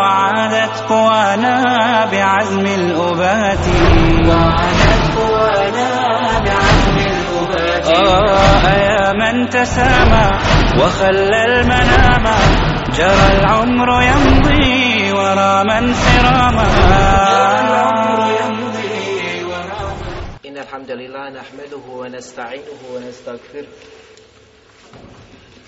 وعادت قوانا بعزم الأبات. وعادت قوانا بعزم الأبات آه يا من تسامى وخلى المنام. جرى العمر يمضي ورا من سراما. إن الحمد لله نحمده ونستعينه ونستغفره.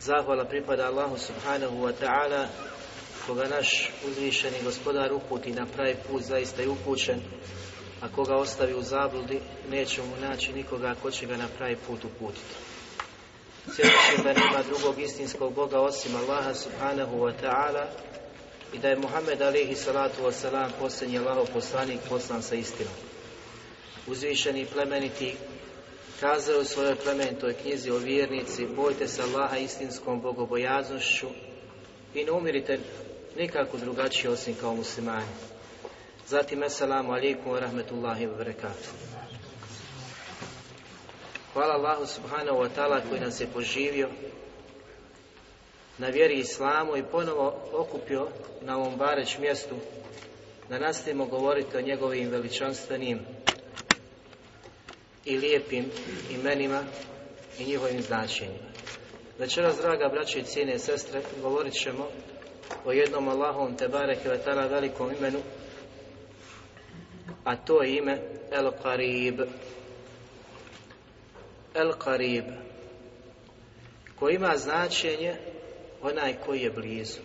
Zahvala pripada Allahu subhanahu wa ta'ala koga naš uzvišeni gospodar uputi na pravi put zaista je upućen a koga ostavi u zabludi neće mu naći nikoga ko će ga na pravi put uputiti. Svjedočim da nema drugog istinskog Boga osim Allaha subhanahu wa ta'ala i da je Muhammed alihi salatu wa salam posljednji Allahov poslanik poslan sa istinom. Uzvišeni plemeniti kazao u svojoj plemenitoj knjizi o vjernici bojte se Allaha istinskom bogobojaznošću i ne umirite nikako drugačije osim kao muslimani. Zatim, assalamu alaikum wa rahmetullahi wa barakatuh. Hvala Allahu subhanahu wa ta'ala koji nas je poživio na vjeri Islamu i ponovo okupio na ovom bareć mjestu da nastavimo govoriti o njegovim veličanstvenim i lijepim imenima i njihovim značenjima. Večeras, draga braće i cijene sestre, govorit ćemo o jednom Allahom te bareke velikom imenu, a to je ime El Qarib. El Qarib, koji ima značenje onaj koji je blizu.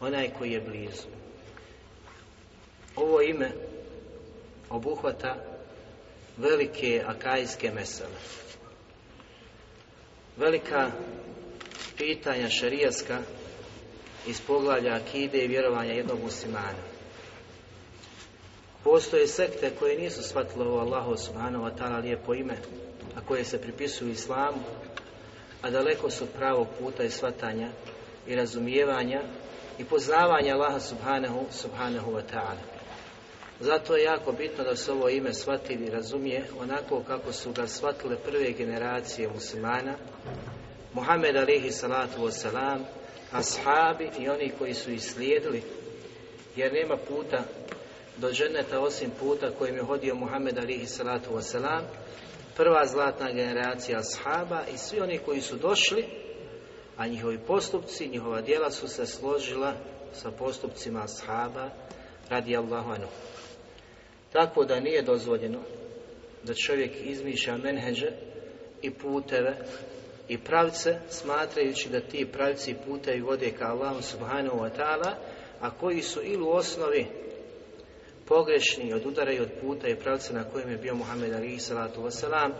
Onaj koji je blizu. Ovo ime obuhvata velike akajske mesele. Velika pitanja šarijaska iz poglavlja akide i vjerovanja jednog muslimana. Postoje sekte koje nisu shvatile ovo Allahu subhanahu wa ta'ala lijepo ime, a koje se pripisuju islamu, a daleko su pravog puta i shvatanja i razumijevanja i poznavanja Allaha subhanahu, subhanahu wa ta'ala. Zato je jako bitno da se ovo ime shvati i razumije onako kako su ga shvatile prve generacije muslimana, Muhammed alihi salatu wasalam, ashabi i oni koji su ih slijedili, jer nema puta do dženeta osim puta kojim je hodio Muhammed alihi salatu wasalam, prva zlatna generacija ashaba i svi oni koji su došli, a njihovi postupci, njihova djela su se složila sa postupcima ashaba radi Allahu anhu. Tako da nije dozvoljeno da čovjek izmišlja menheđe i puteve i pravce smatrajući da ti pravci i putevi vode ka Allahu subhanahu wa ta'ala a koji su ili u osnovi pogrešni i odudaraju od puta i pravca na kojem je bio Muhammed alihi salatu wasalam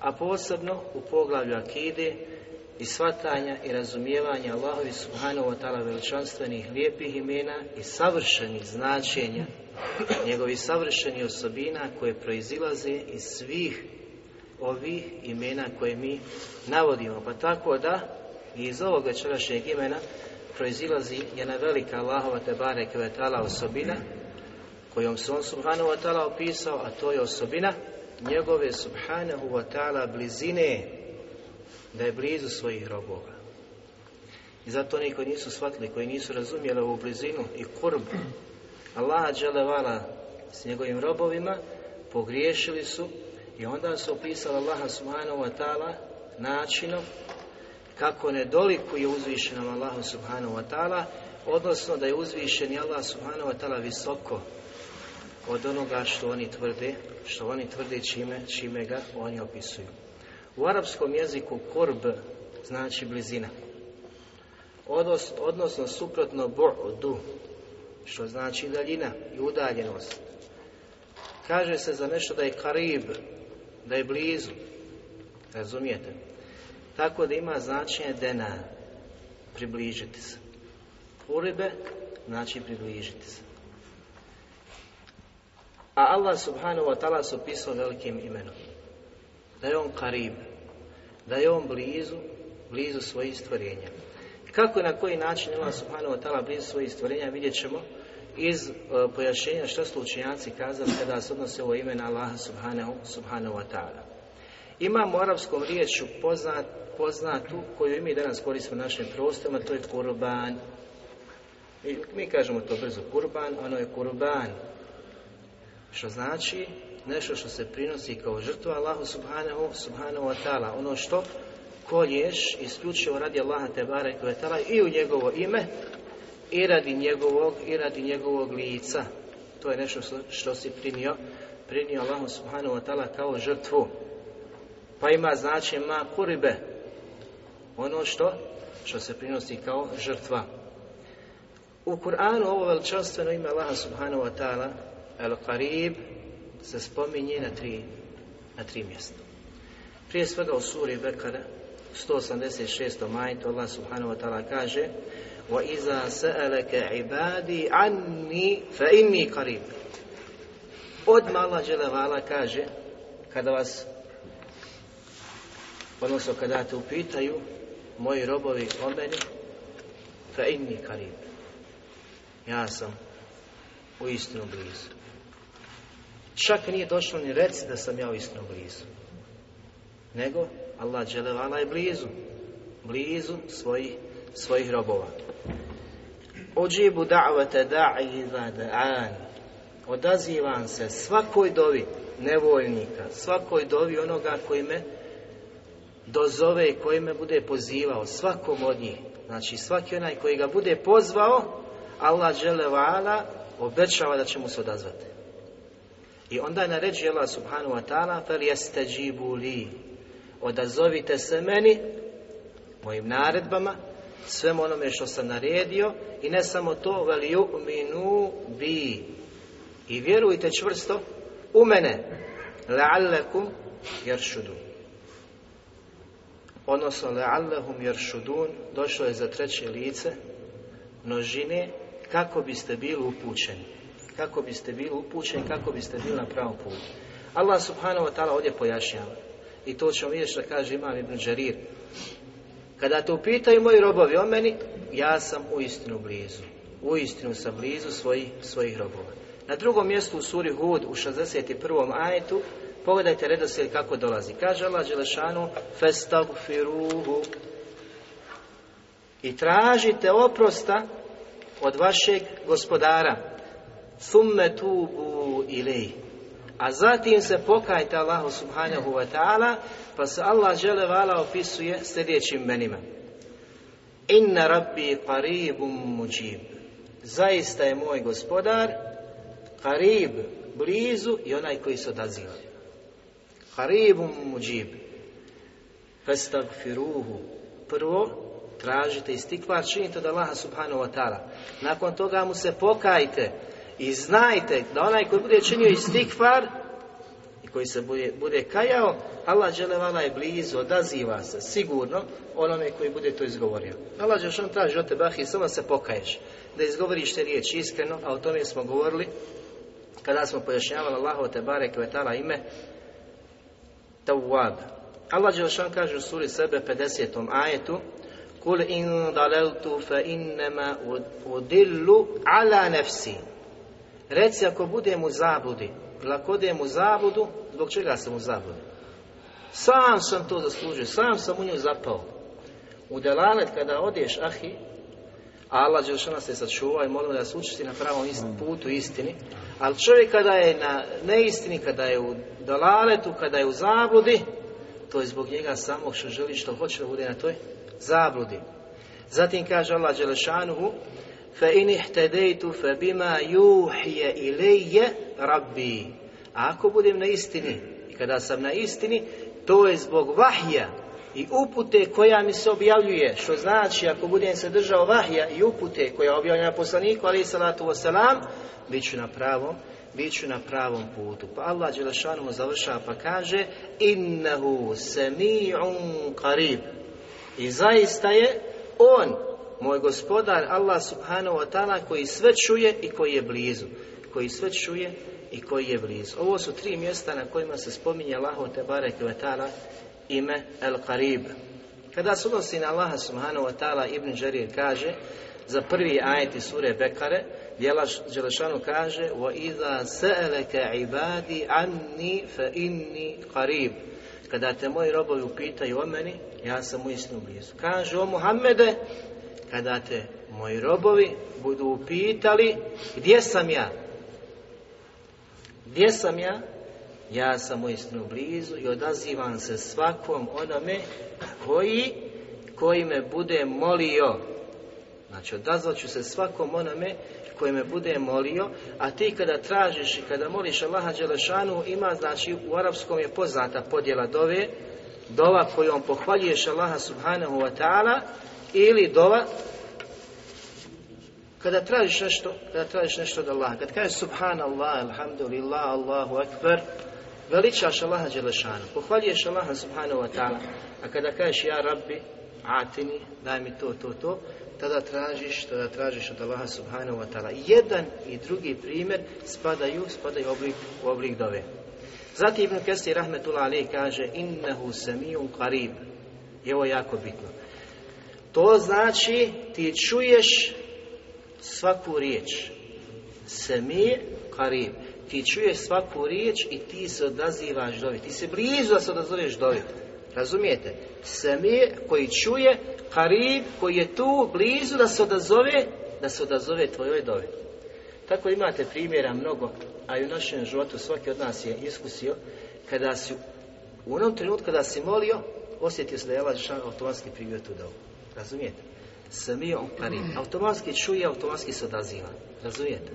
a posebno u poglavlju akide i svatanja i razumijevanja Allahovi subhanahu wa ta'ala veličanstvenih lijepih imena i savršenih značenja njegovi savršeni osobina koje proizilaze iz svih ovih imena koje mi navodimo. Pa tako da iz ovog večerašnjeg imena proizilazi jedna velika Allahova tebare kvetala osobina kojom se on subhanahu wa ta'ala opisao, a to je osobina njegove subhanahu wa ta'ala blizine da je blizu svojih robova. I zato oni koji nisu shvatili, koji nisu razumjeli ovu blizinu i kurb Allaha dželevala s njegovim robovima, pogriješili su i onda su opisali Allaha subhanahu wa ta'ala načinom kako ne dolikuje uzvišenom Allahu subhanahu wa ta'ala odnosno da je uzvišen i Allah subhanahu wa ta'ala visoko od onoga što oni tvrde, što oni tvrde čime, čime ga oni opisuju. U arapskom jeziku korb znači blizina. Odnos, odnosno suprotno bu'du, što znači daljina i udaljenost. Kaže se za nešto da je karib, da je blizu. Razumijete? Tako da ima značenje dena, približiti se. Uribe znači približiti se. A Allah subhanahu wa ta'ala se opisao velikim imenom. Da je on karib, da je on blizu, blizu svojih stvorenja. Kako i na koji način Allah subhanahu wa ta'ala blizu svojih stvorenja vidjet ćemo iz uh, pojašnjenja što su učenjaci kazali kada se odnose ovo ime na Allaha subhanahu, subhanahu wa ta'ala. Imamo u arapskom riječu poznat, poznatu koju i mi danas koristimo u našim prostorima, to je kurban. Mi kažemo to brzo kurban, ono je kurban. Što znači nešto što se prinosi kao žrtva Allahu subhanahu, subhanahu wa ta'ala. Ono što kolješ isključivo radi Allaha te barek i u njegovo ime i radi njegovog i radi njegovog lica. To je nešto što, si primio, primio Allahu subhanahu wa ta'ala kao žrtvu. Pa ima znači ma kuribe. Ono što što se prinosi kao žrtva. U Kur'anu ovo veličanstveno ime Allaha subhanahu wa ta'ala El-Qarib se spominje na tri, na tri mjesta. Prije svega u suri Bekara 186. majtu Allah subhanahu wa ta'ala kaže وَإِذَا سَأَلَكَ عِبَادِي عَنِّي فَإِنِّي قَرِيبٌ Odmah Allah Đelevala kaže kada vas odnosno kada te upitaju moji robovi o meni فَإِنِّي قَرِيبٌ Ja sam u istinu blizu. Čak nije došlo ni reci da sam ja u istinu blizu. Nego Allah Đelevala je blizu. Blizu svojih, svojih robova. Ođibu da'vate da'i da'an. Odazivam se svakoj dovi nevoljnika, svakoj dovi onoga koji me dozove i koji me bude pozivao, svakom od njih. Znači svaki onaj koji ga bude pozvao, Allah dželevala obećava da će mu se odazvati. I onda naređuje Allah subhanahu wa ta'ala fel jeste li odazovite se meni mojim naredbama svemu onome što sam naredio i ne samo to vel yu'minu bi i vjerujte čvrsto u mene la'allakum yarshudun odnosno la'allahum yarshudun došlo je za treće lice množine kako biste bili upućeni kako biste bili upućeni kako biste bili na pravom putu. Allah subhanahu wa ta'ala ovdje pojašnjava. I to ćemo vidjeti što kaže Imam Ibn Đarir. Kada te upitaju moji robovi o meni ja sam u istinu blizu. U istinu sam blizu svojih, svojih robova. Na drugom mjestu u suri Hud u 61. ajetu pogledajte redoslijed kako dolazi. Kaže Allah Đelešanu festagfiruhu. I tražite oprosta od vašeg gospodara thumme tubu ilej a zatim se pokajte Allahu subhanahu wa ta'ala pa se Allah žele vala opisuje sljedećim menima inna rabbi qaribum muđib zaista je moj gospodar qarib blizu i onaj koji se odaziva. Qaribum muđib fastagfiruhu. Prvo tražite istikvar, činite od Allaha subhanahu wa ta'ala. Nakon toga mu se pokajte i znajte da onaj koji bude činio istikvar i koji se bude, bude kajao, Allah dželevala je blizu, odaziva se sigurno onome koji bude to izgovorio. Allah dželešan traži od tebe, i samo se pokaješ, da izgovoriš te riječi iskreno, a o tome smo govorili kada smo pojašnjavali Allahovo te barek vetala ime Tawwab. Allah dželešan kaže u suri sebe 50. ajetu Kul in dalaltu fa innama udillu ala nafsi. Reci ako budem u zabludi, ili ako odem u zabludu, zbog čega sam u zabludi? Sam sam to zaslužio, sam sam u nju zapao. U delalet kada odeš, ahi, Allah Đelšana se sačuva i molimo da se učisti na pravom ist, putu istini, ali čovjek kada je na neistini, kada je u dalaletu, kada je u zabludi, to je zbog njega samog što želi, što hoće da bude na toj zabludi. Zatim kaže Allah Đelešanuhu ihtedejtu fa bima juhije ilije rabbi. A ako budem na istini, i kada sam na istini, to je zbog vahja i upute koja mi se objavljuje, što znači ako budem se držao vahja i upute koja objavljena poslaniku, ali salatu wasalam, bit ću na pravom, bit ću na pravom putu. Pa Allah Đelešanu završava pa kaže innahu sami'un qarib. I zaista je on, moj gospodar Allah subhanahu wa ta'ala koji sve čuje i koji je blizu. Koji sve čuje i koji je blizu. Ovo su tri mjesta na kojima se spominje Allah te barek ta'ala ime El Qarib. Kada se odnosi na Allaha subhanahu wa ta'ala Ibn Đarir kaže za prvi ajet iz sure Bekare Đelešanu kaže وَإِذَا سَأَلَكَ عِبَادِ عَنِّي فَإِنِّي قَرِيب Kada te moji robovi upitaju o meni, ja sam u istinu blizu. Kaže o Muhammede, kada te moji robovi budu upitali gdje sam ja? Gdje sam ja? Ja sam u istinu blizu i odazivam se svakom onome koji, koji me bude molio. Znači odazvat ću se svakom onome koji me bude molio, a ti kada tražiš i kada moliš Allaha Đelešanu, ima znači u arapskom je poznata podjela dove, dova kojom pohvaljuješ Allaha Subhanahu wa ta'ala ili dova kada tražiš nešto, kada tražiš nešto od Allaha, kad kažeš Subhanallah, Alhamdulillah, Allahu Akbar, veličaš Allaha Đelešanu, pohvaljuješ Allaha Subhanahu wa ta'ala, a kada kažeš Ja Rabbi, Atini, daj mi to, to, to, tada tražiš, tada tražiš od Allaha subhanahu wa ta'ala. Jedan i drugi primjer spadaju, spadaju oblik, u oblik dove. Zatim Ibn Kesir Rahmetullah Ali kaže innehu samijun qarib. I ovo je jako bitno. To znači ti čuješ svaku riječ. Semi qarib. Ti čuješ svaku riječ i ti se odazivaš dovi. Ti se blizu da se odazoveš dovi. Razumijete? Semi koji čuje Harib koji je tu blizu da se odazove, da se odazove tvojoj dovi. Tako imate primjera mnogo, a i u našem životu svaki od nas je iskusio, kada si u onom trenutku kada si molio, osjetio se da je Allah automatski privio tu dovu. Razumijete? Samio Karib. Automatski čuje, automatski se odaziva. Razumijete?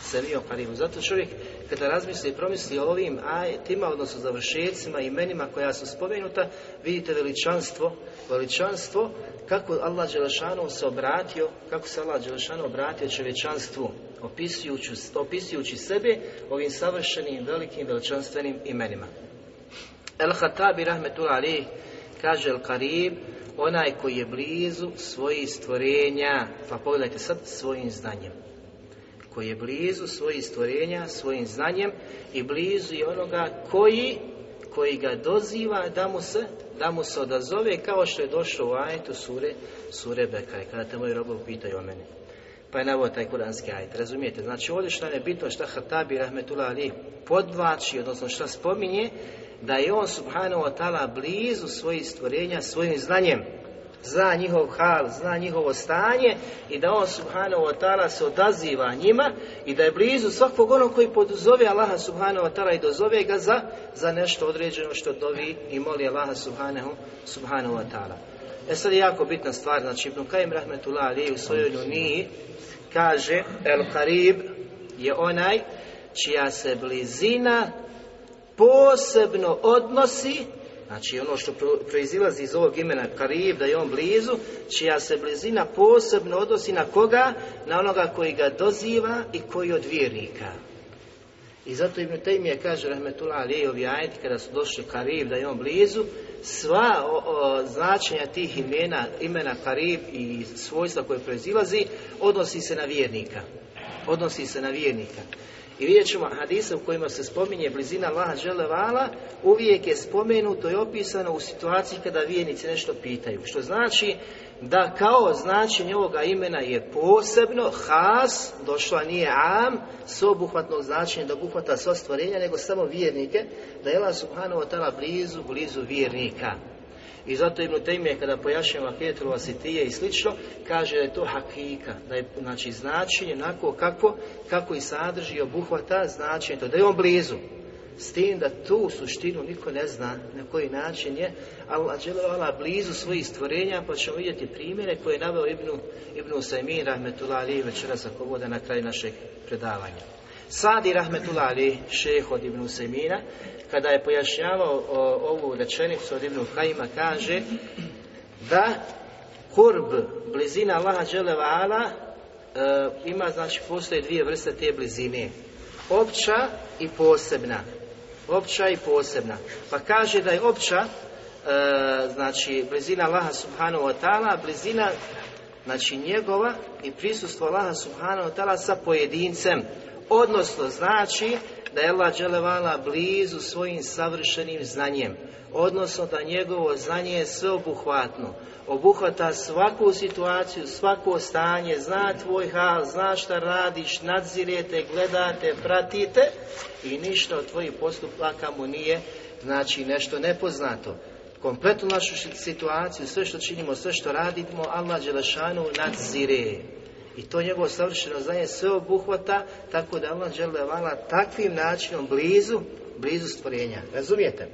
Samio Karib. Zato čovjek kada razmisli i promisli o ovim ajetima, odnosno završecima, imenima koja su spomenuta, vidite veličanstvo, veličanstvo kako Allah Đelešanu se obratio, kako se Allah Đelešanu obratio čovječanstvu, opisujući, opisujući sebe ovim savršenim, velikim, veličanstvenim imenima. El Hatabi Rahmetul Ali kaže El Karib, onaj koji je blizu svojih stvorenja, pa pogledajte sad svojim znanjem koji je blizu svojih stvorenja, svojim znanjem i blizu i onoga koji, koji ga doziva da mu se, da mu se odazove kao što je došlo u ajetu sure, sure Bekaj, kada te moji robovi pitaju o meni. Pa je navod taj kuranski ajet, razumijete? Znači ovdje što je bitno, šta Hatabi Rahmetullah Ali podvlači, odnosno šta spominje, da je on subhanahu wa ta'ala blizu svojih stvorenja svojim znanjem zna njihov hal, zna njihovo stanje i da on subhanahu wa ta'ala se odaziva njima i da je blizu svakog onog koji poduzove Allaha subhanahu wa ta'ala i dozove ga za, za nešto određeno što dovi i moli Allaha subhanahu, subhanahu wa ta'ala. E sad je jako bitna stvar, znači Ibn Kajim Rahmetullah Ali u svojoj nuniji kaže El Karib je onaj čija se blizina posebno odnosi Znači ono što proizilazi iz ovog imena Karib, da je on blizu, čija se blizina posebno odnosi na koga? Na onoga koji ga doziva i koji od vjernika. I zato Ibn Taymiye kaže, rahmetullah ali ovi ajeti, kada su došli Karib, da je on blizu, sva o, značenja tih imena, imena Karib i svojstva koje proizilazi, odnosi se na vjernika. Odnosi se na vjernika. I vidjet ćemo hadise u kojima se spominje blizina Allaha Želevala, uvijek je spomenuto i opisano u situaciji kada vijenici nešto pitaju. Što znači da kao značenje ovoga imena je posebno, has, došla nije am, sveobuhvatnog značenja da obuhvata sva stvorenja, nego samo vjernike, da je Allah subhanahu wa ta'ala blizu, blizu vjernika. I zato Ibn Taymiye kada pojašnjava Akidetul Vasitije i slično, kaže da je to hakika, da je znači značenje onako kako, kako i sadrži i obuhvata značenje, to da je on blizu. S tim da tu suštinu niko ne zna na koji način je Allah dželovala blizu svojih stvorenja, pa ćemo vidjeti primjere koje je naveo Ibnu, Ibnu Sajmin, rahmetullah ali večeras ako bude na kraju našeg predavanja. Sadi rahmetullah ali šeh od Ibnu Sajmina, kada je pojašnjavao ovu rečenicu od Ibnu Kajima, kaže da kurb, blizina Allaha dželevala, e, ima, znači, postoje dvije vrste te blizine. Opća i posebna. Opća i posebna. Pa kaže da je opća, e, znači, blizina Allaha subhanahu wa ta'ala, blizina, znači, njegova i prisustvo Allaha subhanahu wa ta'ala sa pojedincem. Odnosno, znači, da je Allah dželevala blizu svojim savršenim znanjem. Odnosno, da njegovo znanje je sveobuhvatno obuhvata svaku situaciju, svako stanje, zna tvoj hal, zna šta radiš, nadzirete, gledate, pratite i ništa od tvojih postupaka mu nije, znači nešto nepoznato. Kompletnu našu situaciju, sve što činimo, sve što radimo, Allah Đelešanu nadzire. I to njegovo savršeno znanje sve obuhvata, tako da Allah Đelevala takvim načinom blizu, blizu stvorenja. Razumijete?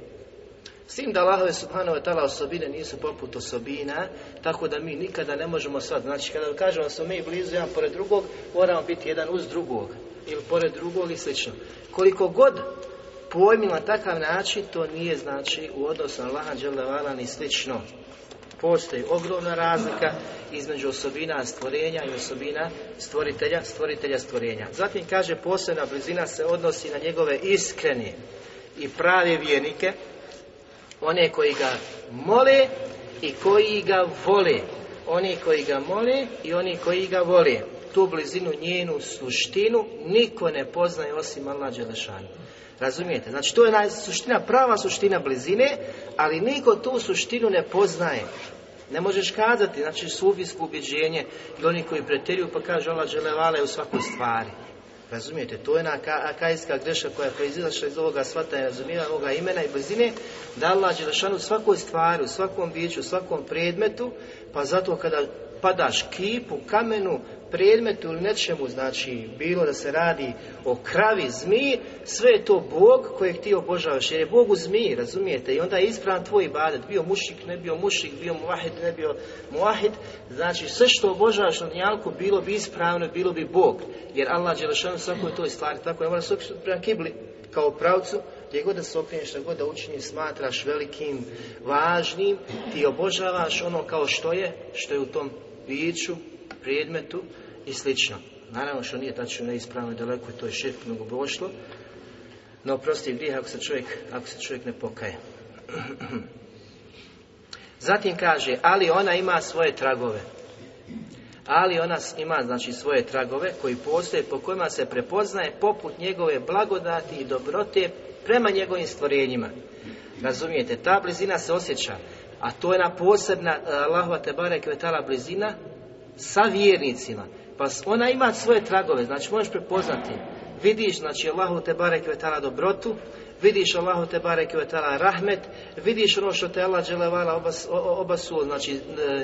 S tim da Allahove subhanahu wa ta'ala osobine nisu poput osobina, tako da mi nikada ne možemo sad, znači kada kažemo da smo mi blizu jedan pored drugog, moramo biti jedan uz drugog, ili pored drugog i slično. Koliko god pojmimo na takav način, to nije znači u odnosu na Allaha ni slično. Postoji ogromna razlika između osobina stvorenja i osobina stvoritelja, stvoritelja stvorenja. Zatim kaže posebna blizina se odnosi na njegove iskrene i prave vjernike, one koji ga mole i koji ga vole. Oni koji ga mole i oni koji ga vole. Tu blizinu, njenu suštinu niko ne poznaje osim Allah Đelešanu. Razumijete? Znači to je suština, prava suština blizine, ali niko tu suštinu ne poznaje. Ne možeš kazati, znači sufijsko ubjeđenje i oni koji pretjeruju pa kažu Allah Đelevale u svakoj stvari. Razumijete, to je jedna akajska greška koja je proizilašla iz ovoga svata i razumijeva ovoga imena i blizine, da Allah Đelešanu u svakoj stvari, u svakom biću, u svakom predmetu, pa zato kada padaš kipu, kamenu, predmetu ili nečemu, znači bilo da se radi o kravi, zmiji, sve je to Bog kojeg ti obožavaš, jer je Bog u zmiji, razumijete, i onda je ispravan tvoj ibadet, bio mušik, ne bio mušik, bio muahid, ne bio muahid, znači sve što obožavaš na dnjalku bilo bi ispravno, bilo bi Bog, jer Allah Đelešanu svakoj toj stvari, tako je mora se prema kibli, kao pravcu, gdje god da se okreneš, što god da učiniš, smatraš velikim, važnim, ti obožavaš ono kao što je, što je u tom biću, predmetu i slično. Naravno što nije tačno neispravno i daleko to je širk mnogo bošlo, no prosti grijeh ako se čovjek, ako se čovjek ne pokaje. Zatim kaže, ali ona ima svoje tragove. Ali ona ima znači svoje tragove koji postoje po kojima se prepoznaje poput njegove blagodati i dobrote prema njegovim stvorenjima. Razumijete, ta blizina se osjeća, a to je na posebna Allahova Tebare Kvetala blizina sa vjernicima. Pa ona ima svoje tragove, znači možeš prepoznati. Vidiš, znači Allahu te barek vetala dobrotu, vidiš Allahu te barek vetala rahmet, vidiš ono što te Allah dželevala obas, obasu, znači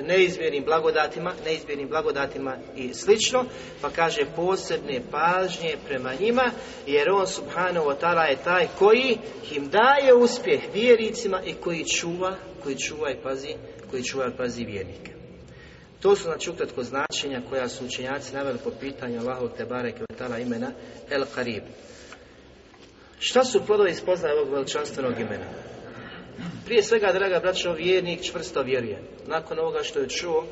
neizmjernim blagodatima, neizmjernim blagodatima i slično, pa kaže posebne pažnje prema njima, jer on subhanahu wa ta'ala je taj koji im daje uspjeh vjernicima i koji čuva, koji čuva i pazi, koji čuva i pazi vjernike. To su znači ukratko značenja koja su učenjaci naveli po pitanju Allahu Tebare Kvetala imena El Karib. Šta su plodovi spoznaje ovog veličanstvenog imena? Prije svega, draga braćo, vjernik čvrsto vjeruje. Nakon ovoga što je čuo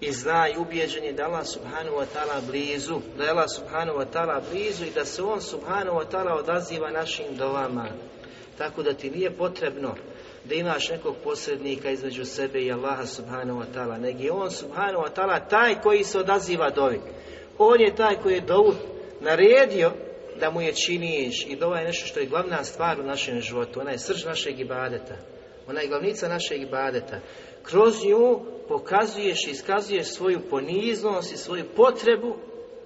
i zna i ubijeđen je da Allah subhanahu wa ta'ala blizu, da je Allah subhanahu wa ta'ala blizu i da se On subhanahu wa ta'ala odaziva našim dovama. Tako da ti nije potrebno da imaš nekog posrednika između sebe i Allaha subhanahu wa ta'ala, nego je on subhanahu wa ta'ala taj koji se odaziva dovi. On je taj koji je dovu naredio da mu je činiš i dova je nešto što je glavna stvar u našem životu, ona je srž našeg ibadeta, ona je glavnica našeg ibadeta. Kroz nju pokazuješ i iskazuješ svoju poniznost i svoju potrebu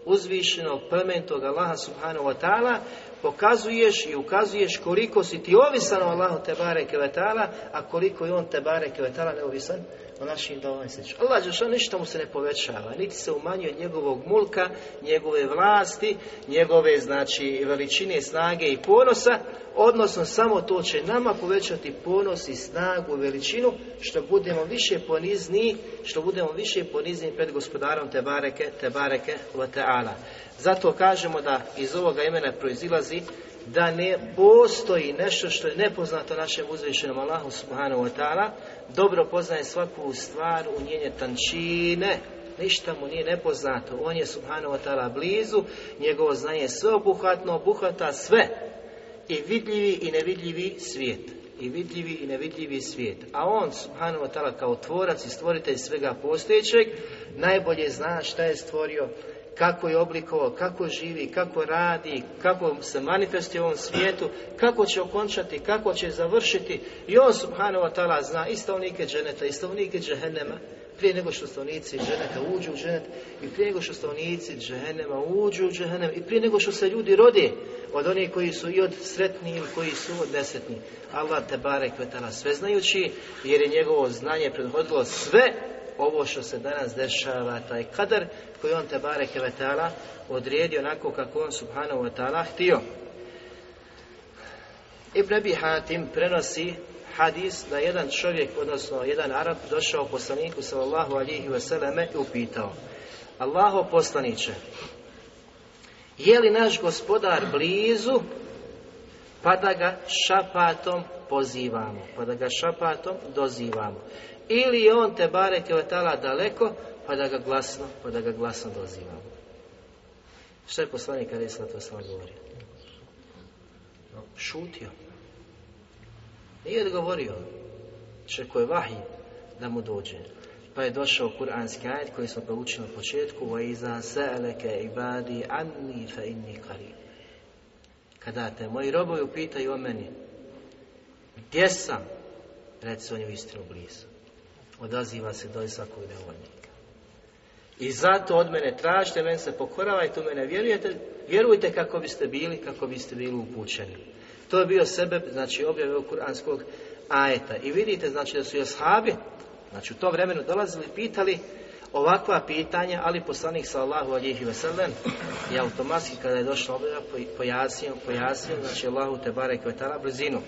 uzvišenog plementog Allaha subhanahu wa ta'ala pokazuješ i ukazuješ koliko si ti ovisan o Allahu te bareke a koliko je on te bareke neovisan našim dovama i Allah Đelešanu ništa mu se ne povećava, niti se umanjuje njegovog mulka, njegove vlasti, njegove znači veličine, snage i ponosa, odnosno samo to će nama povećati ponos i snagu, veličinu, što budemo više ponizni, što budemo više ponizni pred gospodarom Tebareke, Tebareke wa ta'ala. Zato kažemo da iz ovoga imena proizilazi da ne postoji nešto što je nepoznato našem uzvišenom Allahu subhanahu wa ta'ala, dobro poznaje svaku stvar u njenje tančine, ništa mu nije nepoznato, on je subhanahu wa ta'ala blizu, njegovo znanje sve obuhvatno, obuhvata sve, i vidljivi i nevidljivi svijet, i vidljivi i nevidljivi svijet, a on subhanahu wa ta'ala kao tvorac i stvoritelj svega postojećeg, najbolje zna šta je stvorio, kako je oblikovao, kako živi, kako radi, kako se manifestuje u ovom svijetu, kako će okončati, kako će završiti. I on subhanahu wa ta'ala zna i stavnike dženeta i stavnike džehennema, prije nego što stavnici dženeta uđu u dženet i prije nego što stavnici džehennema uđu u džehennem i prije nego što se ljudi rode od onih koji su i od sretni ili koji su od desetni. Allah te barek sve znajući jer je njegovo znanje prethodilo sve ovo što se danas dešava, taj kadar koji on te bareke vetala odredio onako kako on subhanahu wa htio. Ibn Abi Hatim prenosi hadis da jedan čovjek, odnosno jedan Arab, došao poslaniku sallallahu alihi vseleme i upitao Allaho poslaniće, je li naš gospodar blizu pa da ga šapatom pozivamo, pa da ga šapatom dozivamo Ili je on te bare kevetala daleko, pa da ga glasno, pa da ga glasno dozivamo. Što je poslanik kada je to sam govorio? Šutio. Nije odgovorio. Čeko je vahij da mu dođe. Pa je došao kuranski ajet koji smo proučili na početku وَإِذَا سَأَلَكَ عِبَادِي عَنِّي فَإِنِّي قَرِيبٌ Kada te moji robovi upitaju o meni gdje sam, reci on je u istinu blizu. Odaziva se do svakog nevoljnika. I zato od mene tražite, meni se pokoravajte, u mene vjerujete, vjerujte kako biste bili, kako biste bili upućeni. To je bio sebe, znači objave kuranskog ajeta. I vidite, znači da su i ashabi, znači u to vremenu dolazili i pitali ovakva pitanja, ali poslanik sallahu alihi veselem je automatski kada je došla objava pojasnio, pojasnio, znači Allahu te barek vetala brzinu.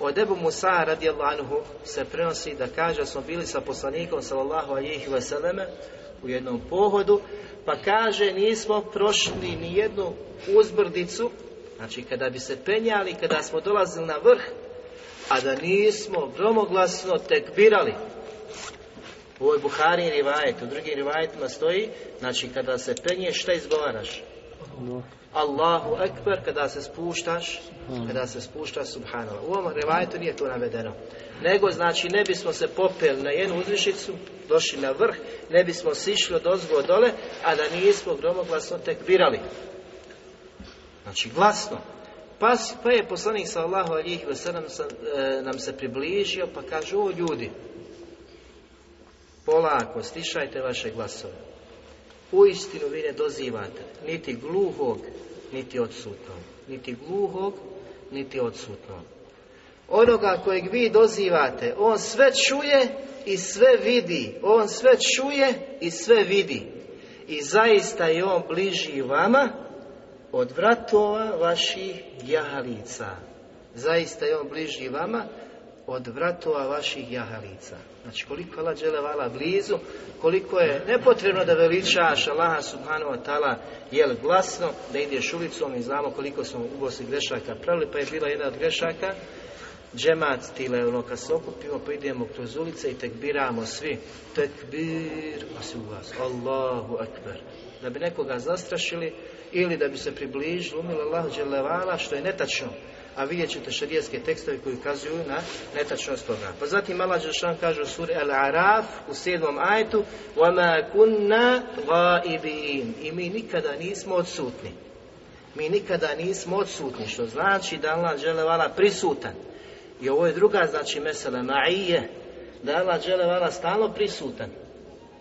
Od Ebu Musa radijallahu anhu se prenosi da kaže da smo bili sa poslanikom sallallahu alihi veseleme u jednom pohodu, pa kaže nismo prošli ni jednu uzbrdicu, znači kada bi se penjali, kada smo dolazili na vrh, a da nismo gromoglasno tekbirali. U ovoj Buhari rivajet, u drugim rivajetima stoji, znači kada se penješ, šta izgovaraš? Allahu Ekber kada se spuštaš, kada se spuštaš subhanallah. U ovom rivajetu nije to navedeno. Nego znači ne bismo se popeli na jednu uzvišicu, došli na vrh, ne bismo sišli od ozgo dole, a da nismo gromoglasno tekbirali. Znači glasno. Pa, pa je poslanik sallahu alihi wasallam e, nam se približio pa kaže o ljudi polako stišajte vaše glasove uistinu vi ne dozivate niti gluhog niti odsutnog. Niti gluhog niti odsutnog. Onoga kojeg vi dozivate on sve čuje i sve vidi. On sve čuje i sve vidi. I zaista je on bliži vama od vratova vaših jahalica. Zaista je on bliži vama od vratova vaših jahalica. Znači koliko Allah vala blizu, koliko je nepotrebno da veličaš Allaha subhanahu wa ta'ala jel glasno, da ideš ulicom i znamo koliko smo u Bosni grešaka pravili, pa je bila jedna od grešaka. Džemat stile, ono kad se okupimo pa idemo kroz ulice i tekbiramo svi. Tekbir, vas. Allahu akbar. Da bi nekoga zastrašili ili da bi se približili umili Allahu dželevala što je netačno a vidjet ćete šarijetske tekstove koji ukazuju na netačnost toga. Pa zatim Allah Đelšan kaže u suri Al-Araf u sedmom ajetu وَمَا كُنَّا غَائِبِينَ I mi nikada nismo odsutni. Mi nikada nismo odsutni, što znači da Allah dželevala prisutan. I ovo je druga, znači, mesela ma'ije, da je Allah dželevala stalno prisutan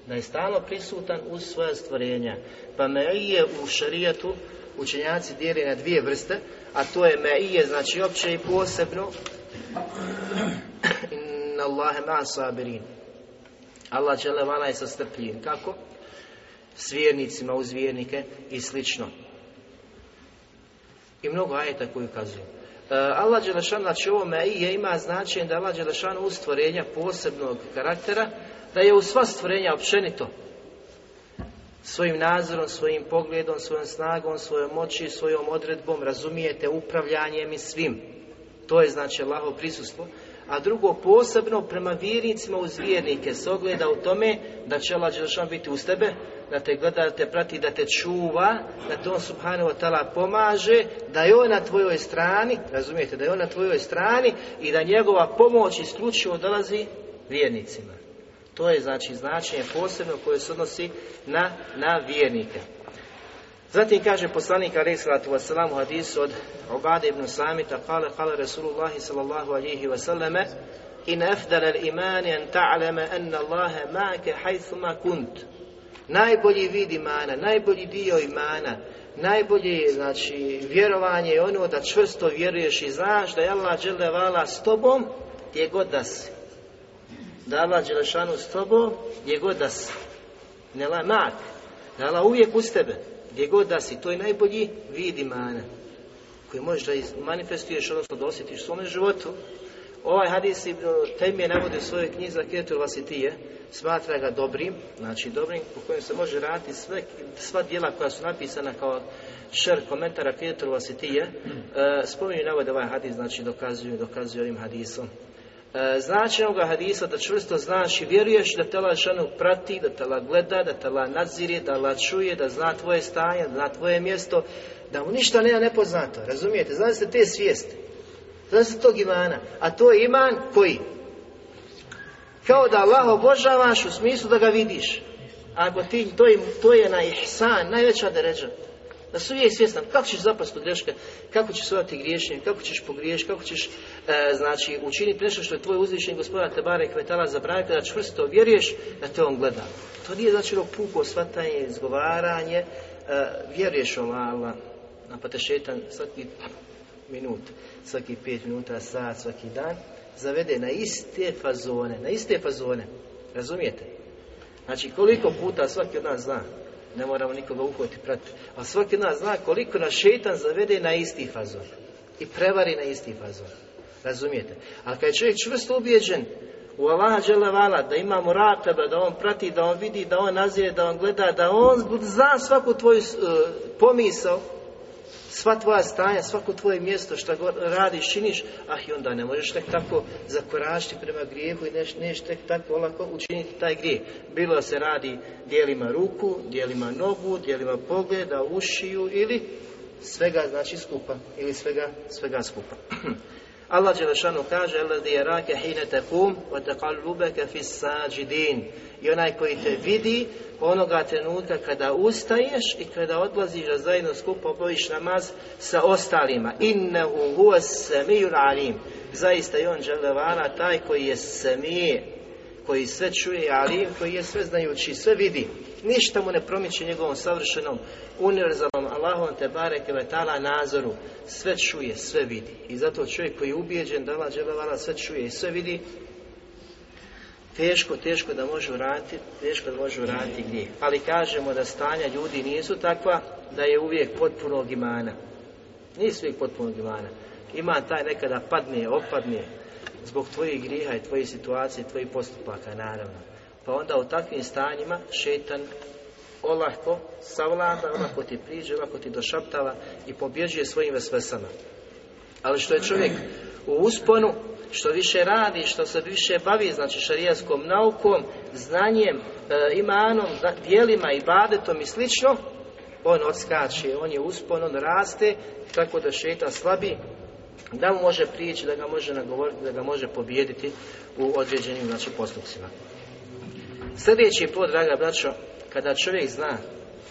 da je stalno prisutan uz svoja stvorenja. Pa meije u šarijetu učenjaci dijeli na dvije vrste, a to je meije, znači opće i posebno inna Allahe ma sabirin. Allah dželevala je sa strpljivim. Kako? S vjernicima, uz vjernike i slično. I mnogo ajeta koji ukazuju. E, Allah Đelešan, znači ovome je ima značenje da Allah Đelešan u stvorenja posebnog karaktera, da je u sva stvorenja općenito svojim nadzorom, svojim pogledom, svojom snagom, svojom moći, svojom odredbom razumijete upravljanjem i svim. To je znači Allaho prisustvo. A drugo, posebno prema vjernicima uz vjernike se ogleda u tome da će Allah Đelešan biti uz tebe, da te gleda, da te prati, da te čuva, da te on subhanahu wa ta'ala pomaže, da je on na tvojoj strani, razumijete, da je on na tvojoj strani i da njegova pomoć isključivo dolazi vjernicima. To je znači značenje posebno koje se odnosi na, na vjernike. Zatim kaže poslanik alaih salatu wasalam hadisu od Ubade ibn Samita kale kale Rasulullahi sallallahu alihi wasallame in afdal al imani an ta'lama anna Allahe ma'ke hajthuma kunt najbolji vid imana, najbolji dio imana najbolje znači vjerovanje je ono da čvrsto vjeruješ i znaš da je Allah vala s tobom gdje god da si da Allah Đelešanu s tobom gdje god da si. Ne la mak. Da Allah uvijek uz tebe. Gdje god da si, to je najbolji vid imana koji možeš da manifestuješ, odnosno da osjetiš u svome životu. Ovaj hadis Tejmije navodi u svojoj knjizi Vasitije, smatra ga dobrim, znači dobrim po kojem se može raditi sve, sva dijela koja su napisana kao šer komentara Ketul Vasitije, e, spominju navode ovaj hadis, znači dokazuju, dokazuju ovim hadisom. Znači ovoga hadisa da čvrsto znaš i vjeruješ da te Allah prati, da te Allah gleda, da te Allah nadzire, da Allah čuje, da zna tvoje stanje, da zna tvoje mjesto, da mu ništa nema nepoznato, razumijete? Znači se te svijesti, znači se tog imana, a to je iman koji? Kao da Allah obožavaš u smislu da ga vidiš. Ako ti, to je, to je na ihsan, najveća deređa. Da su uvijek svjestan kako ćeš zapasti u greške, kako ćeš svojati griješenje, kako ćeš pogriješiti, kako ćeš e, znači, učiniti nešto što je tvoj uzvišeni gospodar Tebare Kvetala zabraniti, da čvrsto vjeruješ da te on gleda. To nije znači ono puko shvatanje, izgovaranje, e, vjeruješ Allah, napate šetan svaki minut, svaki pet minuta, sat, svaki dan, zavede na iste fazone, na iste fazone. Razumijete? Znači koliko puta svaki od nas zna, ne moramo nikoga uhvati pratiti, a svaki nas zna koliko nas šetan zavede na isti fazon i prevari na isti fazon. Razumijete? Ali kad je čovjek čvrsto ubijeđen u Allaha dželevala, da ima morataba, da on prati, da on vidi, da on nazire, da on gleda, da on zna svaku tvoju uh, pomisao, sva tvoja stanja, svako tvoje mjesto, što radiš, činiš, ah i onda ne možeš tek tako zakorašiti prema grijehu i neš, neš tek tako olako učiniti taj grijeh. Bilo se radi dijelima ruku, dijelima nogu, dijelima pogleda, ušiju ili svega znači skupa ili svega, svega skupa. Allah Đelešanu kaže Alladhi yaraka hina taqum wa taqallubaka fi sajidin. I onaj koji te vidi onoga trenutka kada ustaješ i kada odlaziš da zajedno skupo obojiš namaz sa ostalima. Innahu huwa alim. Zaista je on Đelevana taj koji je samije, koji sve čuje, alim, koji je sve znajući, sve vidi. Ništa mu ne promiče njegovom savršenom, univerzalnom Allahom te bareke vetala nazoru. Sve čuje, sve vidi. I zato čovjek koji je ubijeđen da Allah sve čuje i sve vidi, teško, teško da može uraditi, teško da može uraditi grijeh. Ali kažemo da stanja ljudi nisu takva da je uvijek potpunog imana. Nisu uvijek potpunog imana. Ima taj nekada padne, opadne, zbog tvojih grijeha i tvojih situacije, tvojih postupaka, naravno. Pa onda u takvim stanjima šetan olahko savlada, olahko ti priđe, olahko ti došaptava i pobjeđuje svojim vesvesama. Ali što je čovjek u usponu, što više radi, što se više bavi, znači šarijaskom naukom, znanjem, e, imanom, dijelima i badetom i slično, on odskače, on je uspon, on raste, tako da šeta slabi, da mu može prići, da ga može nagovoriti, da ga može pobijediti u određenim znači, postupcima. Sljedeći put, draga braćo, kada čovjek zna,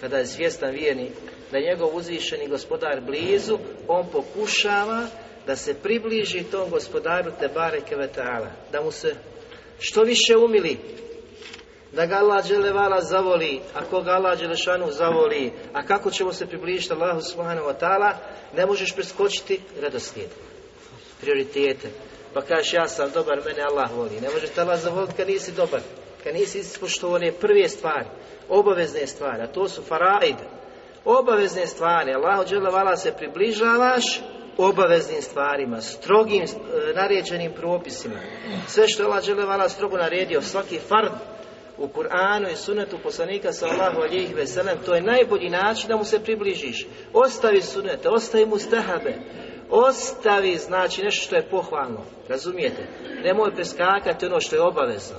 kada je svjestan vijeni, da je njegov uzvišeni gospodar blizu, on pokušava da se približi tom gospodaru te bareke vetala, da mu se što više umili, da ga Allah dželevala zavoli, a koga Allah dželešanu zavoli, a kako ćemo se približiti Allahu subhanahu wa ta'ala, ne možeš preskočiti redoslijed, prioritete. Pa kažeš ja sam dobar, mene Allah voli. Ne možeš te Allah zavoliti kad nisi dobar. Kad nisi ispoštovao one prve stvari, obavezne stvari, a to su faraid, obavezne stvari, Allahu dželle se približavaš obaveznim stvarima, strogim e, naređenim propisima. Sve što je Allah dželle strogo naredio, svaki fard u Kur'anu i sunetu poslanika sallahu alijih veselem, to je najbolji način da mu se približiš. Ostavi sunete, ostavi mu stehabe, ostavi znači nešto što je pohvalno, razumijete? Nemoj preskakati ono što je obavezno.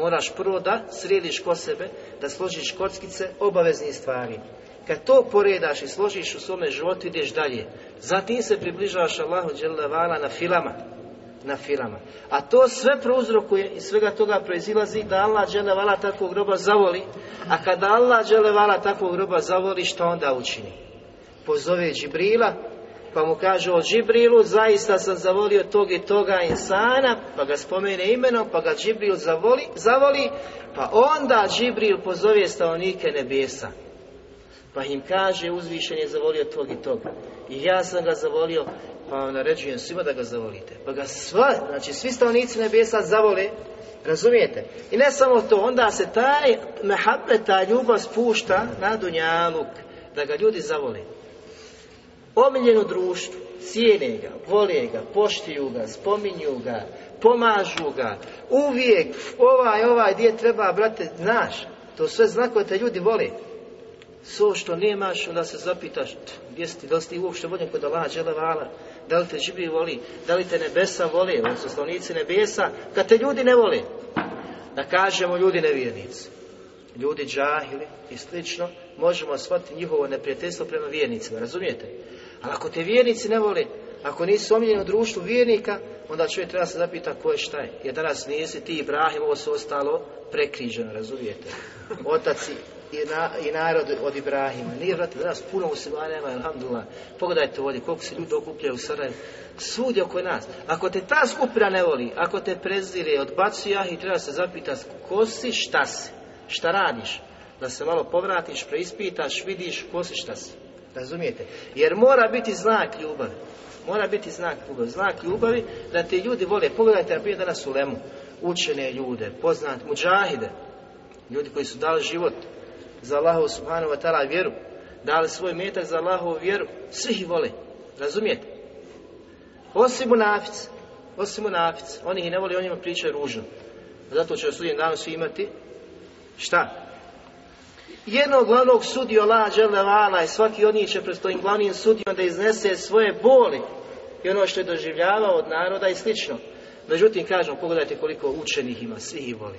Moraš prvo da središ kod sebe, da složiš kockice obaveznih stvari. Kad to poredaš i složiš u svome životu, ideš dalje. Zatim se približavaš Allahu dželevala na filama. Na filama. A to sve prouzrokuje i svega toga proizilazi da Allah dželevala takvog groba zavoli. A kada Allah dželevala takvog groba zavoli, što onda učini? Pozove Džibrila, pa mu kaže o Džibrilu, zaista sam zavolio tog i toga insana, pa ga spomene imenom, pa ga Džibril zavoli, zavoli pa onda Džibril pozove stanovnike nebesa. Pa im kaže uzvišen je zavolio tog i toga. I ja sam ga zavolio, pa vam naređujem svima da ga zavolite. Pa ga sva, znači svi stanovnici nebesa zavole, razumijete? I ne samo to, onda se taj mehabbe, ta ljubav spušta na dunjaluk, da ga ljudi zavole. Omiljeno društvu, cijene ga, vole ga, poštiju ga, spominju ga, pomažu ga, uvijek, ovaj, ovaj, gdje treba, brate, znaš, to sve znako te ljudi vole. Svo što nemaš, onda se zapitaš, gdje si ti, da li ti uopšte voljen kod Allaha vala, da li te živi voli, da li te nebesa oni su slovnici nebesa, kad te ljudi ne vole, da kažemo ljudi nevjernici, ljudi džahili i slično, možemo shvatiti njihovo neprijateljstvo prema vjernicima, razumijete? Ali ako te vjernici ne vole, ako nisi omiljeni u društvu vjernika, onda čovjek treba se zapita ko je šta je. Jer danas nisi ti Ibrahim, ovo se ostalo prekriženo, razumijete? Otaci i, na, i narod od Ibrahima. Nije, vrati, danas puno muslimanima, alhamdulillah. Pogledajte ovdje, koliko se ljudi okupljaju u Sarajevu. Svudje oko nas. Ako te ta skupina ne voli, ako te prezire, odbacuje, i treba se zapitati ko si, šta si, šta radiš. Da se malo povratiš, preispitaš, vidiš ko si, šta si. Razumijete? Jer mora biti znak ljubavi. Mora biti znak ljubavi. Znak ljubavi da te ljudi vole. Pogledajte, na primjer danas u Lemu. Učene ljude, poznate, muđahide. Ljudi koji su dali život za Allahu subhanahu wa ta'ala vjeru, dali svoj metak za Allahovu vjeru, svi ih vole. Razumijete? Osim munafice, osim munafice, oni ih ne voli, o njima pričaju ružno. Zato će u sudjem danu svi imati šta? Jednog glavnog sudiju Allah vala i svaki od njih će pred svojim glavnim sudijom da iznese svoje boli i ono što je doživljavao od naroda i slično. Međutim, kažem, pogledajte koliko učenih ima, svi ih voli.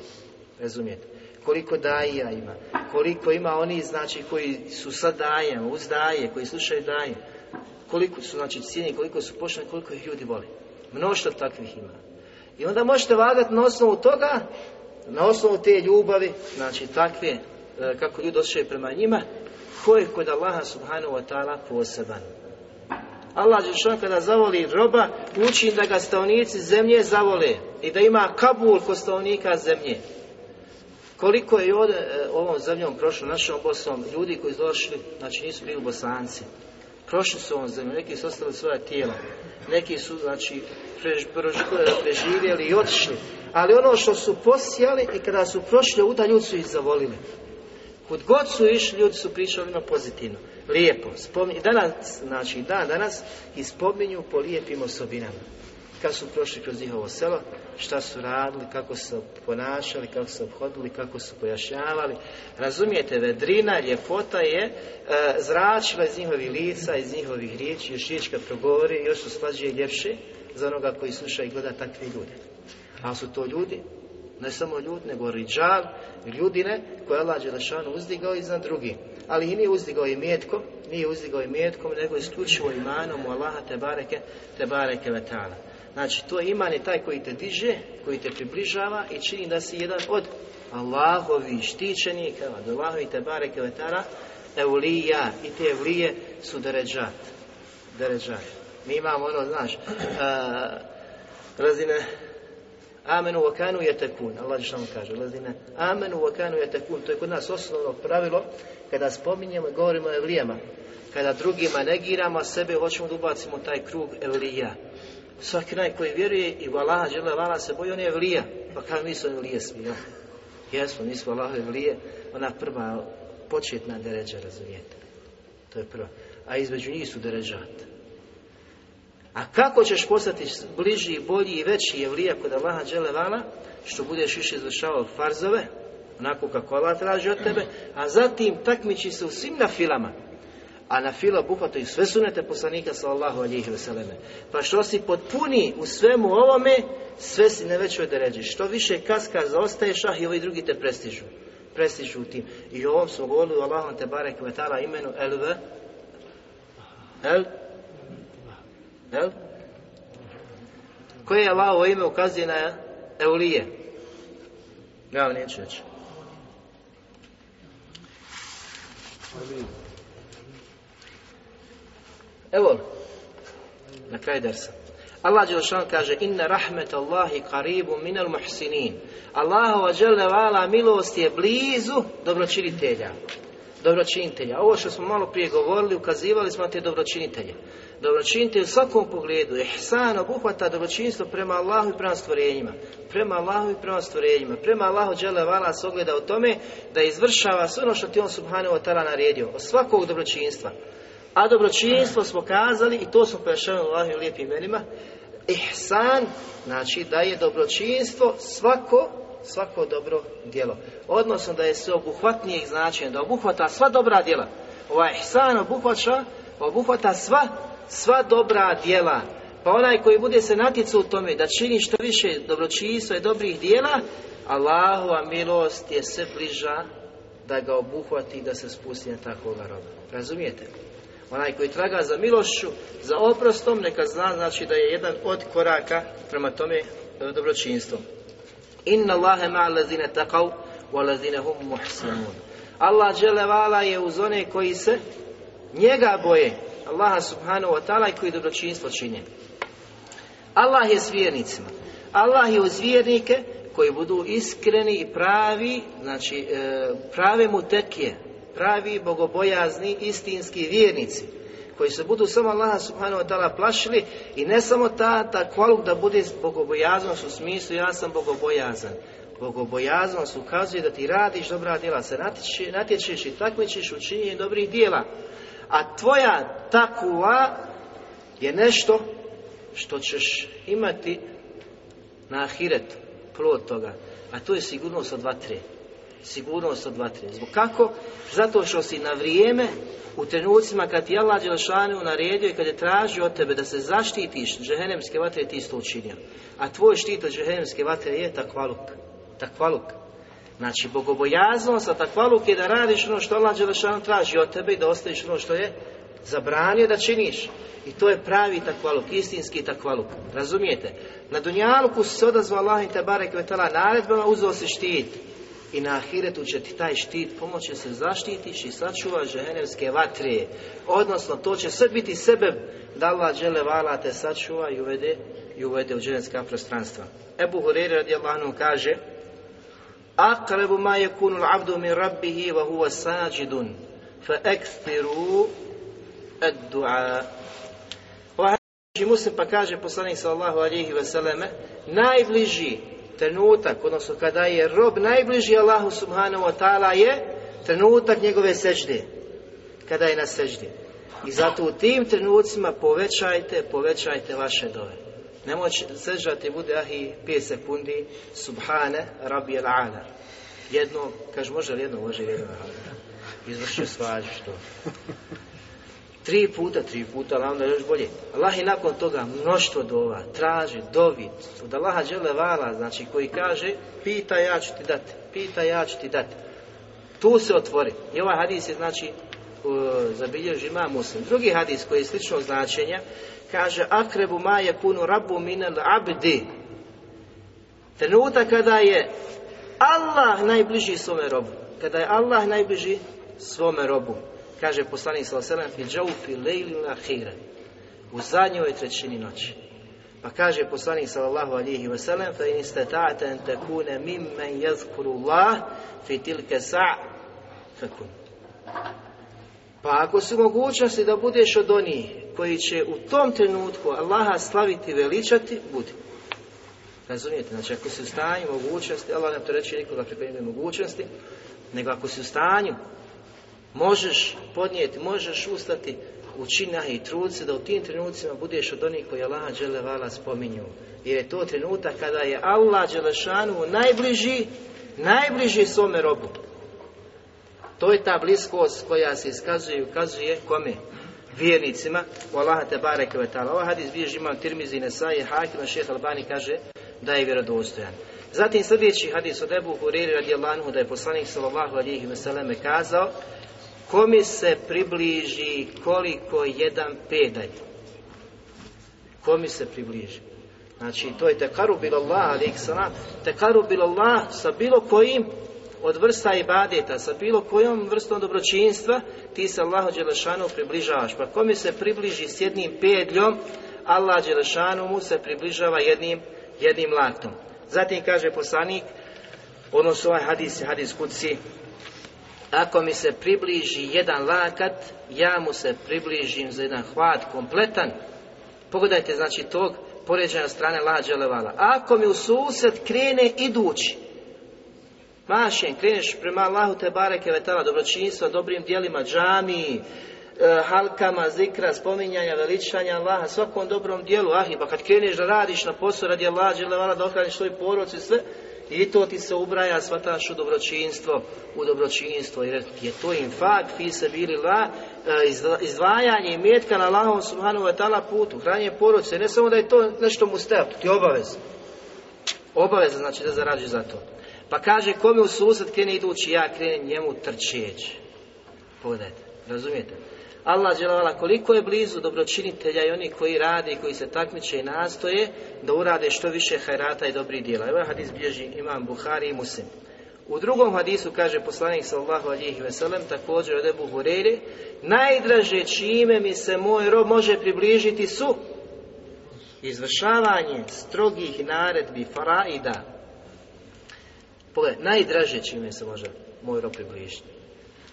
Razumijete? koliko daja ima, koliko ima oni znači koji su sad daje, uz daje, koji slušaju daje, koliko su znači cijeni, koliko su pošteni, koliko ih ljudi voli. Mnoštvo takvih ima. I onda možete vagati na osnovu toga, na osnovu te ljubavi, znači takve, kako ljudi osjećaju prema njima, ko je kod Allaha subhanahu wa ta'ala poseban. Allah Žešan kada zavoli roba, uči da ga stavnici zemlje zavole i da ima kabul kod stavnika zemlje. Koliko je ovdje e, ovom zemljom prošlo, našom bosom, ljudi koji su došli, znači nisu bili bosanci. Prošli su ovom zemljom, neki su ostali svoja tijela, neki su, znači, preživjeli i otišli. Ali ono što su posijali i kada su prošli uda, ljudi su ih zavolili. Kud god su išli, ljudi su pričali na pozitivno. Lijepo. Spominju, danas, znači dan danas, i spominju po lijepim osobinama kad su prošli kroz njihovo selo, šta su radili, kako su ponašali, kako su obhodili, kako su pojašnjavali. Razumijete, vedrina, ljepota je e, zračila iz njihovih lica, iz njihovih riječi, još riječ kad progovori, još su slađe i ljepše za onoga koji sluša i gleda takve ljude. A su to ljudi, ne samo ljudi, nego riđal, ljudine koje Allah Đelešanu uzdigao iznad drugih. Ali i nije uzdigao i metkom, nije uzdigao i metkom, nego isključivo imanom u Allaha te bareke, te bareke vetala. Znači, to iman je taj koji te diže, koji te približava i čini da si jedan od Allahovi štićenika, od Allahovi te bareke vetara, evlija i te evlije su deređat. Deređat. Mi imamo ono, znaš, a, razine Amenu wa kanu yatakun. Allah što kaže, razine Amenu wa kanu yatakun. To je kod nas osnovno pravilo kada spominjemo i govorimo o evlijama. Kada drugima negiramo, a sebe hoćemo da ubacimo taj krug evlija. Svaki onaj koji vjeruje i u Allaha vala se boji, on je vlija. Pa kada mi su vlije svi, ja? Jesmo, nismo Allahove vlije, ona prva početna deređa, razumijete. To je prva. A između njih su deređat. A kako ćeš postati bliži, bolji i veći je vlija kod Allaha dželevala, što budeš više izvršavao farzove, onako kako Allah traži od tebe, a zatim takmiči se u svim na filama. A na fila obuhvataju sve sunete poslanika sallallahu alihi vseleme. Pa što si potpuni u svemu ovome, sve si na većoj deređi. Što više kaska zaostaješ, ah i ovi drugi te prestižu. Prestižu u tim. I ovom smo govorili u Allahom te barek vetala imenu Elve. El? El? Koje je Allahovo ime ukazuje na Eulije? Ja vam neću reći. Evo, na kraju dersa. Allah Đelšan kaže Inna rahmet Allahi karibu minal muhsinin. Allahova vala milost je blizu dobročinitelja. Dobročinitelja. Ovo što smo malo prije govorili, ukazivali smo te dobročinitelje. Dobročinitelj u svakom pogledu. Ihsan obuhvata dobročinstvo prema Allahu i prema stvorenjima. Prema Allahu i prema stvorenjima. Prema Allahu vala se ogleda u tome da izvršava sve ono što ti on subhanahu wa ta'ala naredio. Od svakog dobročinstva. A dobročinstvo smo kazali, i to smo pojašavali u Allahim lijepim imenima, ihsan, znači da je dobročinstvo svako, svako dobro djelo. Odnosno da je sve obuhvatnijeg značenja, da obuhvata sva dobra djela. Ovaj ihsan obuhvaća, obuhvata sva, sva dobra djela. Pa onaj koji bude se natjecao u tome da čini što više dobročinstva i dobrih djela, Allahova milost je sve bliža da ga obuhvati i da se spusti na takvoga roba. Razumijete? Onaj koji traga za milošću, za oprostom, neka zna znači da je jedan od koraka prema tome e, dobročinstvo. Inna Allahe ma'alazine walazine hum muhsinun. Allah dželevala je uz one koji se njega boje. Allaha subhanahu wa ta'ala i koji dobročinstvo čine. Allah je s vjernicima. Allah je uz vjernike koji budu iskreni i pravi, znači e, prave mu tekije, pravi bogobojazni istinski vjernici koji se budu samo Allaha subhanahu wa ta'ala plašili i ne samo ta, ta kvaluk da bude bogobojaznost u smislu ja sam bogobojazan. Bogobojaznost ukazuje da ti radiš dobra djela, se natječi, natječeš i takmičiš u činjenju dobrih djela. A tvoja takva je nešto što ćeš imati na ahiretu, plod toga. A to je sigurnost od vatre sigurnost od vatre. Zbog kako? Zato što si na vrijeme u trenucima kad ti Allah Đelšanu naredio i kad je tražio od tebe da se zaštitiš džehenemske vatre, ti to učinio. A tvoj štit od džehenemske vatre je takvaluk. Takvaluk. Znači, bogobojaznost, a takvaluk je da radiš ono što Allah Đelšanu traži od tebe i da ostaviš ono što je zabranio da činiš. I to je pravi takvaluk, istinski takvaluk. Razumijete? Na Dunjaluku se odazvao Allah i Tabarek Vetala naredbama, uzeo se štit i na ahiretu će ti taj štit pomoći se zaštitiš i sačuva ženevske vatre. Odnosno, to će sve biti sebe da Allah žele vala te sačuva i uvede, i uvede u ženevska prostranstva. Ebu Hureyre radijallahu kaže Aqrabu ma yakunu al-'abdu min rabbihi wa huwa sajidun fa akthiru ad-du'a. Ovaj muslim pa kaže poslanik sallallahu alejhi ve selleme najbliži trenutak, odnosno kada je rob najbliži Allahu subhanahu wa ta'ala je trenutak njegove sežde, kada je na seždi. I zato u tim trenucima povećajte, povećajte vaše dove. Nemoj sežati bude ahi 5 sekundi, subhane, rabi ala. Jedno, kaže može li jedno, može jedno, izvrši svađu što. Tri puta, tri puta, ali onda još bolje. Allah i nakon toga mnoštvo dova, traži, dovi, od Allaha žele vala, znači koji kaže, pita ja ću ti dati, pita ja ću ti dati. Tu se otvori. I ovaj hadis je znači zabilježi ima muslim. Drugi hadis koji je sličnog značenja, kaže, akrebu ma je punu rabu minel abdi. Trenutak kada je Allah najbliži svome robu. Kada je Allah najbliži svome robu. Kaže poslanik sallallahu alejhi lejlil U zadnjoj trećini noći. Pa kaže poslanik sallallahu alejhi ve sellem fa in istata'ta an mimman yadhkuru Allah fi tilka sa' fakun. Pa ako su mogućnosti da budeš od onih koji će u tom trenutku Allaha slaviti veličati, budi. Razumijete? Znači ako si u stanju mogućnosti, Allah ne to reći nikoga preko mogućnosti, nego ako si u stanju, možeš podnijeti, možeš ustati u činah i truci da u tim trenucima budeš od onih koji Allah vala spominju. Jer je to trenutak kada je Allah Đelešanu najbliži, najbliži svome robu. To je ta bliskost koja se iskazuje i ukazuje kome? Vjernicima u Allaha te bareke ve ta'ala. Ovaj hadis bilježi imam Tirmizi Nesai, Hakim, šeh Albani kaže da je vjerodostojan. Zatim sljedeći hadis od Ebu Huriri radijallahu da je poslanik sallallahu alihi vseleme kazao Komi se približi koliko jedan pedalj. Komi se približi. Znači, to je tekaru bil Allah, alik salam, tekaru bil Allah sa bilo kojim od vrsta ibadeta, sa bilo kojom vrstom dobročinstva, ti se Allahu Đelešanu približavaš. Pa kome se približi s jednim pedljom, Allah Đelešanu mu se približava jednim, jednim latom. Zatim kaže poslanik, odnosno ovaj hadis, hadis kuci, ako mi se približi jedan lakat, ja mu se približim za jedan hvat kompletan. Pogledajte, znači, tog poređenja strane lađa levala. Ako mi u sused krene idući, mašen, kreneš prema Allahu te bareke vetala, dobročinstva, dobrim dijelima, džami, e, halkama, zikra, spominjanja, veličanja Allaha, svakom dobrom dijelu, ahi, pa kad kreneš da radiš na poslu radi Allaha, levala, da ohraniš svoj porod i sve, i to ti se ubraja, svataš u dobročinstvo, u dobročinstvo, jer je to infak, fi se bili la, e, izdvajanje metka na Allahom subhanahu wa ta'ala putu, hranje porodce, ne samo da je to nešto mu ste, to ti je obavez. Obaveza znači da zarađuje za to. Pa kaže, kome u susad krene idući, ja krenem njemu trčeći. Pogledajte, razumijete? Allah dželovala koliko je blizu dobročinitelja i oni koji rade i koji se takmiče i nastoje da urade što više hajrata i dobrih djela. Evo hadis bježi imam Buhari i Muslim. U drugom hadisu kaže poslanik sallallahu alihi veselem također od Ebu Hureyre najdraže čime mi se moj rob može približiti su izvršavanje strogih naredbi faraida. Pogledaj, najdraže čime se može moj rob približiti.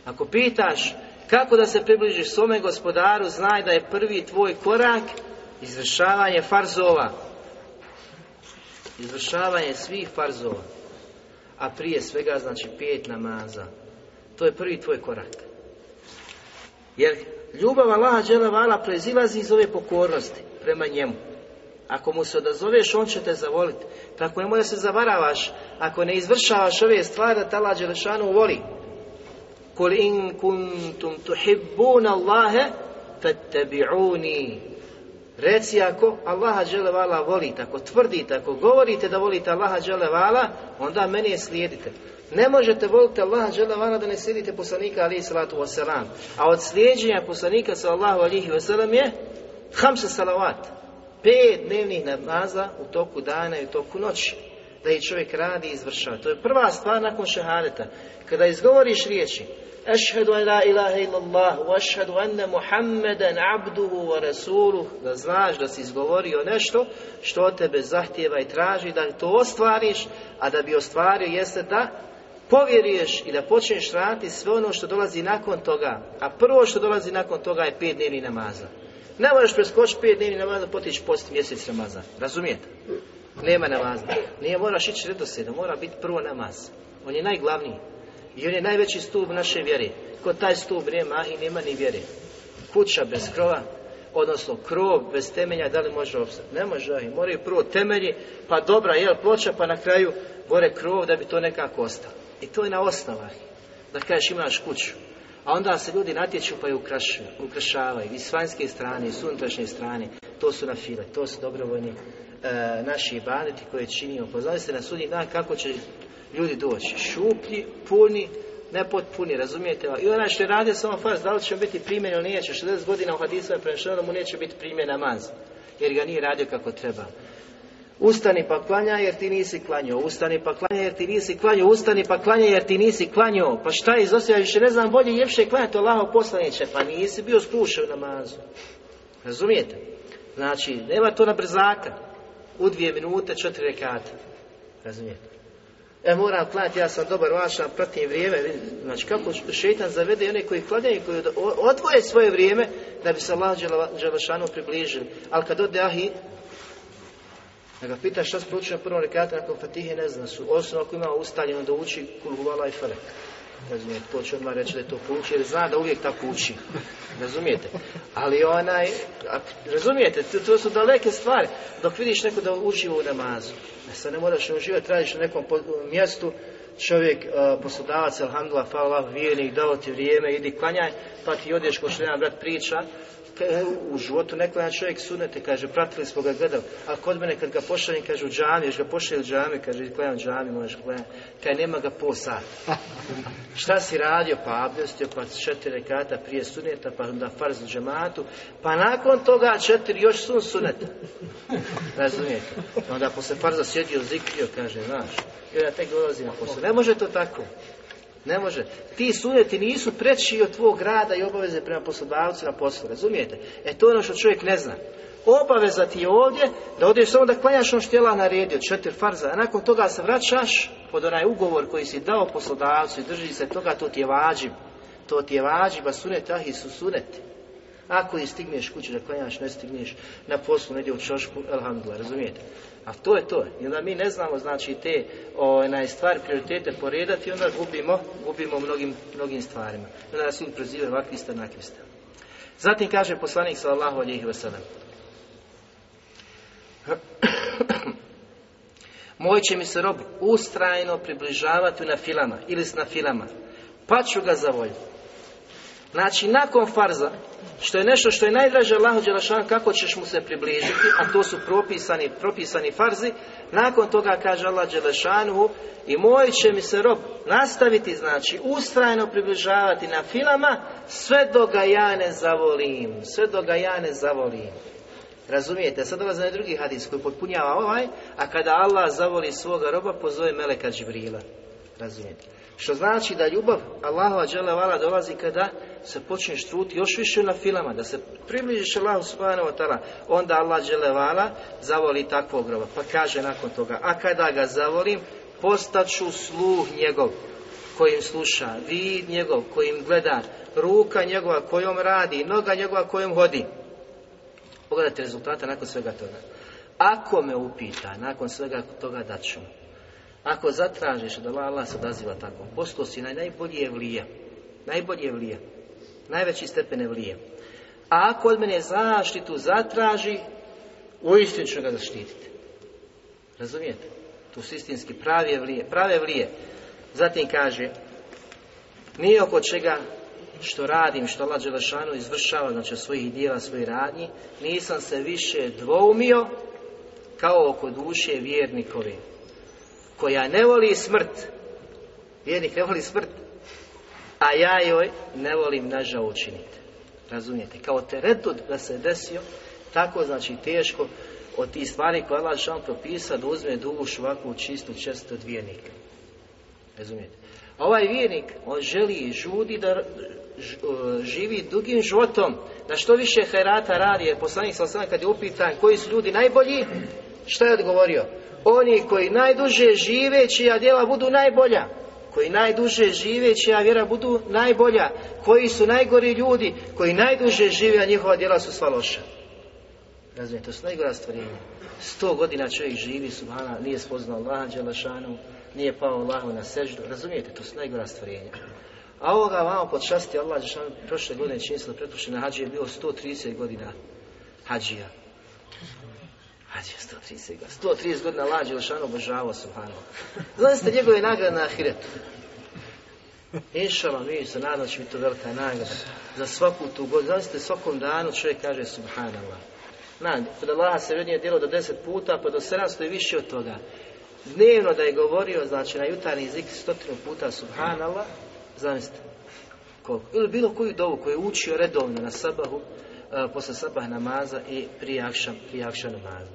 Ako pitaš kako da se približiš svome gospodaru, znaj da je prvi tvoj korak izvršavanje farzova. Izvršavanje svih farzova. A prije svega znači pet namaza. To je prvi tvoj korak. Jer ljubav Allaha vala proizilazi iz ove pokornosti prema njemu. Ako mu se odazoveš, on će te zavoliti. Tako nemoj da se zavaravaš. Ako ne izvršavaš ove stvari, da te Allah Đelešanu voli. Kul in kuntum tuhibbuna Allahe fattabi'uni. Reci ako Allaha vala volite, ako tvrdite, ako govorite da volite Allaha vala, onda meni slijedite. Ne možete voliti Allaha vala da ne slijedite poslanika alaihi salatu wasalam. A od slijeđenja poslanika sallallahu alaihi wasalam je hamsa salavat. Pet dnevnih namaza u toku dana i u toku noći. Da i čovjek radi i izvršava. To je prva stvar nakon šehadeta. Kada izgovoriš riječi Ašhedu an la ilaha illallah wa ašhedu anne Muhammeden abduhu wa rasuluh da znaš da si izgovorio nešto što tebe zahtjeva i traži da to ostvariš, a da bi ostvario jeste da povjeruješ i da počneš raditi sve ono što dolazi nakon toga. A prvo što dolazi nakon toga je pet dnevni namaza. Ne možeš preskočiti pet dnevni namaza potići post mjesec namaza. Razumijete? Nema namaza. Nije moraš ići redoslijedno, mora biti prvo namaz. On je najglavniji. I on je najveći stup naše vjere. Ko taj stup nema, i nema ni vjere. Kuća bez krova, odnosno krov bez temelja, da li može opstati? Ne može, i moraju prvo temelji, pa dobra, jel, ploča, pa na kraju gore krov da bi to nekako ostalo. I to je na osnovah. Da kažeš imaš kuću. A onda se ljudi natječu pa je ukrašavaju. I s vanjske strane, i s unutrašnje strane. To su na file, to su dobrovoljni e, naši ibadeti koje činimo. Poznali se na sudnji dan kako će ljudi doći. Šuplji, puni, nepotpuni, razumijete? I onaj što je radio samo farz, da li će biti primjen ili neće, 60 godina u hadisu je prenešeno mu neće biti primjen namaz, jer ga nije radio kako treba. Ustani pa klanja jer ti nisi klanjao, ustani pa klanja jer ti nisi klanjao, ustani pa klanja jer ti nisi klanjao. Pa šta iz osjeća, više ne znam bolje ljepše klanjati Allaho poslaniće, pa nisi bio skrušao namazu. Razumijete? Znači, nema to na brzaka. U dvije minute, četiri rekata. Razumijete? E moram klanjati, ja sam dobar vašan, pratim vrijeme. Znači kako šeitan zavede one koji klanjaju, koji odvoje svoje vrijeme da bi se Allah Đelešanu približili. Ali kad ode ahi, Da ga pita se proučio na prvom rekatu nakon Fatihe, ne zna su. Osim ako ima ustaljeno da uči kulhuvala i felek. Razumijete, to će odmah reći da je to pouči, jer zna da uvijek tako uči. Razumijete? Ali onaj, razumijete, to, to, su daleke stvari. Dok vidiš neko da uživa u namazu, ne sad ne moraš uživati, radiš na nekom mjestu, čovjek, uh, poslodavac, alhamdulillah, hvala vjernik, dao ti vrijeme, idi klanjaj, pa ti odeš ko što jedan brat priča, u životu neko jedan čovjek sunete, kaže, pratili smo ga, gledali, a kod mene kad ga pošaljem, kaže, u džami, još ga pošalje u džami, kaže, klanjam džami, možeš klanjati, kaj nema ga pol sata. Šta si radio? Pa abdestio, pa četiri rekata prije suneta, pa onda farz u džematu, pa nakon toga četiri još sun suneta. Razumijete? Onda posle farza sjedio, zikrio, kaže, znaš, i ja tek dolazim na posao. Ne može to tako. Ne može. Ti suneti nisu preći od tvog rada i obaveze prema poslodavcu na poslu. Razumijete? E to je ono što čovjek ne zna. Obaveza ti je ovdje da odeš samo da klanjaš ono što je naredio, četiri farza, a nakon toga se vraćaš pod onaj ugovor koji si dao poslodavcu i drži se toga, to ti je vađib. To ti je vađib, a sunet ahi su suneti. Ako i stigneš kući da klanjaš, ne stigneš na poslu, negdje u čošku, alhamdulillah, razumijete? A to je to. I onda mi ne znamo znači te onaj, stvari, prioritete poredati onda gubimo, gubimo mnogim, mnogim stvarima. I onda nas ljudi prozivaju ovakvi ste, onakvi ste. Zatim kaže poslanik sallallahu alihi wasallam. Moj će mi se rob ustrajno približavati na filama ili s na filama, pa ću ga zavoljiti. Znači, nakon farza, što je nešto što je najdraže Allahu Đelešan, kako ćeš mu se približiti, a to su propisani, propisani farzi, nakon toga kaže Allah Đelešanu i moj će mi se rob nastaviti, znači, ustrajno približavati na filama, sve dok ga ja ne zavolim, sve dok ga ja ne zavolim. Razumijete? Sad dolazi na drugi hadis koji potpunjava ovaj, a kada Allah zavoli svoga roba, pozove Meleka Džibrila. Razumijete? Što znači da ljubav Allahova dželevala dolazi kada se počneš truti još više na filama, da se približiš Allahu subhanahu wa ta'ala, onda Allah dželevala zavoli takvog roba. Pa kaže nakon toga, a kada ga zavolim, postaću sluh njegov kojim sluša, vid njegov kojim gleda, ruka njegova kojom radi, noga njegova kojom hodi. Pogledajte rezultate nakon svega toga. Ako me upita, nakon svega toga da ću ako zatražiš da Allah se odaziva tako, postao si naj, najbolji evlija. Najbolji evlija. Najveći stepen evlije. A ako od mene zaštitu zatraži, uistinu ću ga zaštititi. Razumijete? Tu su istinski pravi evlije. Prave evlije. Zatim kaže, nije oko čega što radim, što Allah Đelešanu izvršava, znači svojih dijela, svojih radnji, nisam se više dvoumio kao oko duše vjernikovi koja ne voli smrt, vjernik ne voli smrt, a ja joj ne volim nažao učiniti. Razumijete? Kao teretud da se desio, tako znači teško od tih stvari koje Allah šan propisa da uzme dušu ovakvu čistu često od. Razumijete? A ovaj vjernik, on želi i žudi da živi dugim životom, da što više herata radi, jer poslanik sam kad je upitan koji su ljudi najbolji, što je odgovorio? Oni koji najduže žive, čija djela budu najbolja. Koji najduže žive, čija vjera budu najbolja. Koji su najgori ljudi, koji najduže žive, a njihova djela su sva loša. Razumijete, to su najgora stvarenja. Sto godina čovjek živi, subhana, nije spoznao Allaha Đelešanu, nije pao Allahu na seždu. Razumijete, to su najgora stvarenja. A ovoga vamo pod časti Allah Đelešanu, prošle godine čini se na hađi je bilo 130 godina hađija. Hađi 130 godina. 130 godina lađe Lešanu obožavao Subhanahu. Znate njegove nagrade na Ahiretu. Inšala, mi se nadam će biti to velika nagrada. Za svaku tu godinu. Znate, svakom danu čovjek kaže Subhanallah. Na, kod Allaha se vrednije djelo do deset puta, pa do 700 i više od toga. Dnevno da je govorio, znači na jutarnji zikr stotinu puta Subhanallah, zamislite koliko. Ili bilo koju dovu koju je učio redovno na sabahu, posle sabah namaza i prije akšam namaza.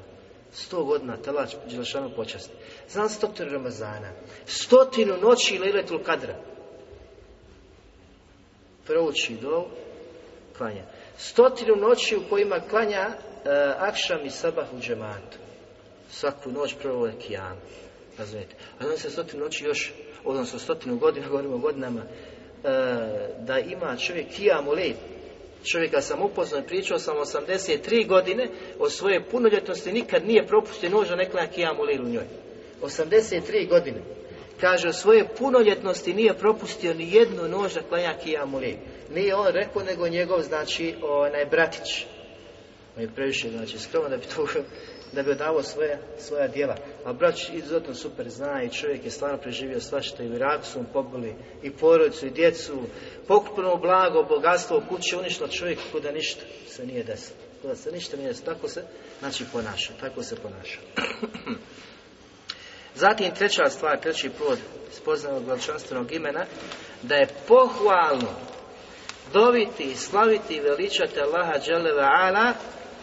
Sto godina talač Đelešanu počasti. Znam stotinu Ramazana. Stotinu noći Lejletul Kadra. Prouči do klanja. Stotinu noći u kojima klanja uh, akšam i sabah u džematu. Svaku noć prvo je kijam. A onda se stotinu noći još, odnosno stotinu godina, govorimo godinama, uh, da ima čovjek kijamu lejt Čovjeka sam upoznao i pričao sam 83 godine od svoje punoljetnosti nikad nije propustio noža ne klanja kijamu lilu njoj. 83 godine. Kaže, od svoje punoljetnosti nije propustio ni jednu nož da klanja kijamu lilu. Nije on rekao, nego njegov, znači, onaj bratić. On je previše, znači, skroman da bi to da bi odavao svoje, svoja djela. A brać izuzetno super zna i čovjek je stvarno preživio svašta i u Iraku su pobili i porodicu i djecu, pokupno blago, bogatstvo u kući uništilo čovjek da ništa se nije desilo. da se ništa nije desilo. Tako se, znači, ponaša. Tako se ponaša. Zatim treća stvar, treći plod spoznanog veličanstvenog imena, da je pohvalno dobiti i slaviti i veličati Allaha Đeleva Ala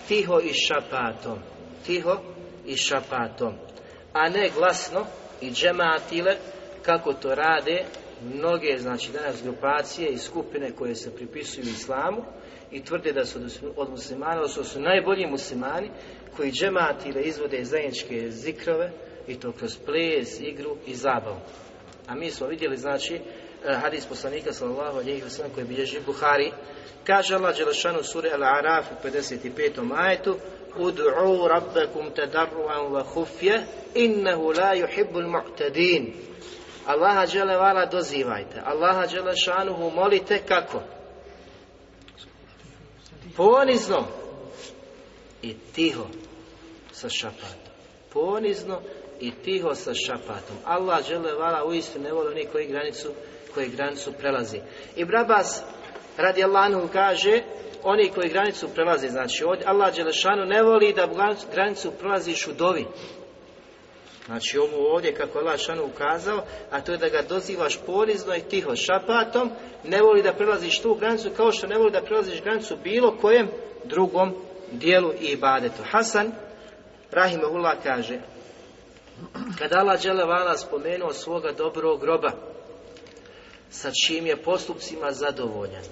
tiho i šapatom tiho i šapatom, a ne glasno i džematile kako to rade mnoge, znači danas grupacije i skupine koje se pripisuju islamu i tvrde da su od muslimana, da su najbolji muslimani koji džematile izvode zajedničke zikrove i to kroz ples, igru i zabavu. A mi smo vidjeli, znači, eh, hadis poslanika sallallahu alejhi ve sellem koji bilježi Buhari kaže Allah dželle sure Al-Araf u 55. ajetu ud'u rabbakum tadarruan wa khufya innahu la yuhibbul mu'tadin. Allaha dželle vala dozivajte. Allaha dželle šanuhu molite kako? Ponizno i tiho sa šapatom. Ponizno i tiho sa šapatom. Allah dželle vala uistinu ne voli koji granicu koji granicu prelazi. I Brabas radi Allahu kaže oni koji granicu prelaze, znači ovdje Allah Đelešanu ne voli da granicu prelaziš u dovi. Znači ovo ovdje kako Allah Šanu ukazao, a to je da ga dozivaš ponizno i tiho šapatom, ne voli da prelaziš tu granicu kao što ne voli da prelaziš granicu bilo kojem drugom dijelu i ibadetu. Hasan Rahimahullah kaže kada Allah Đelevala spomenuo svoga dobrog groba sa čim je postupcima zadovoljan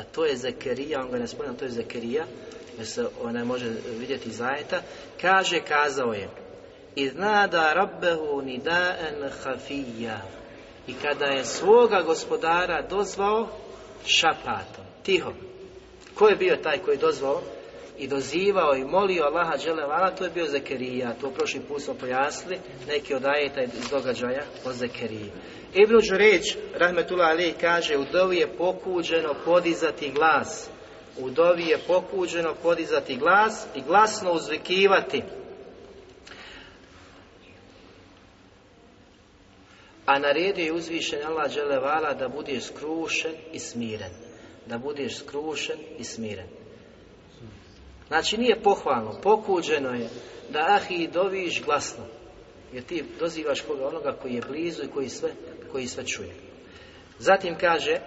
a to je Zakarija, on ga ne spominje, to je Zakarija, jer se ona može vidjeti zajeta, kaže, kazao je, Iznada rabbehu nida'en hafija. I kada je svoga gospodara dozvao šapatom, tiho. Ko je bio taj koji je dozvao i dozivao i molio Allaha dželevala, to je bio Zekerija. To prošli put smo pojasnili, neki od ajeta iz događaja o Zekeriji. Ibn Đureć, rahmetullah ali, kaže u dovi je pokuđeno podizati glas. U dovi je pokuđeno podizati glas i glasno uzvikivati. A naredio je uzvišen Allah dželevala da budeš skrušen i smiren. Da budeš skrušen i smiren. Znači nije pohvalno, pokuđeno je da ahi doviš glasno. Jer ti dozivaš koga onoga koji je blizu i koji sve, koji sve čuje. Zatim kaže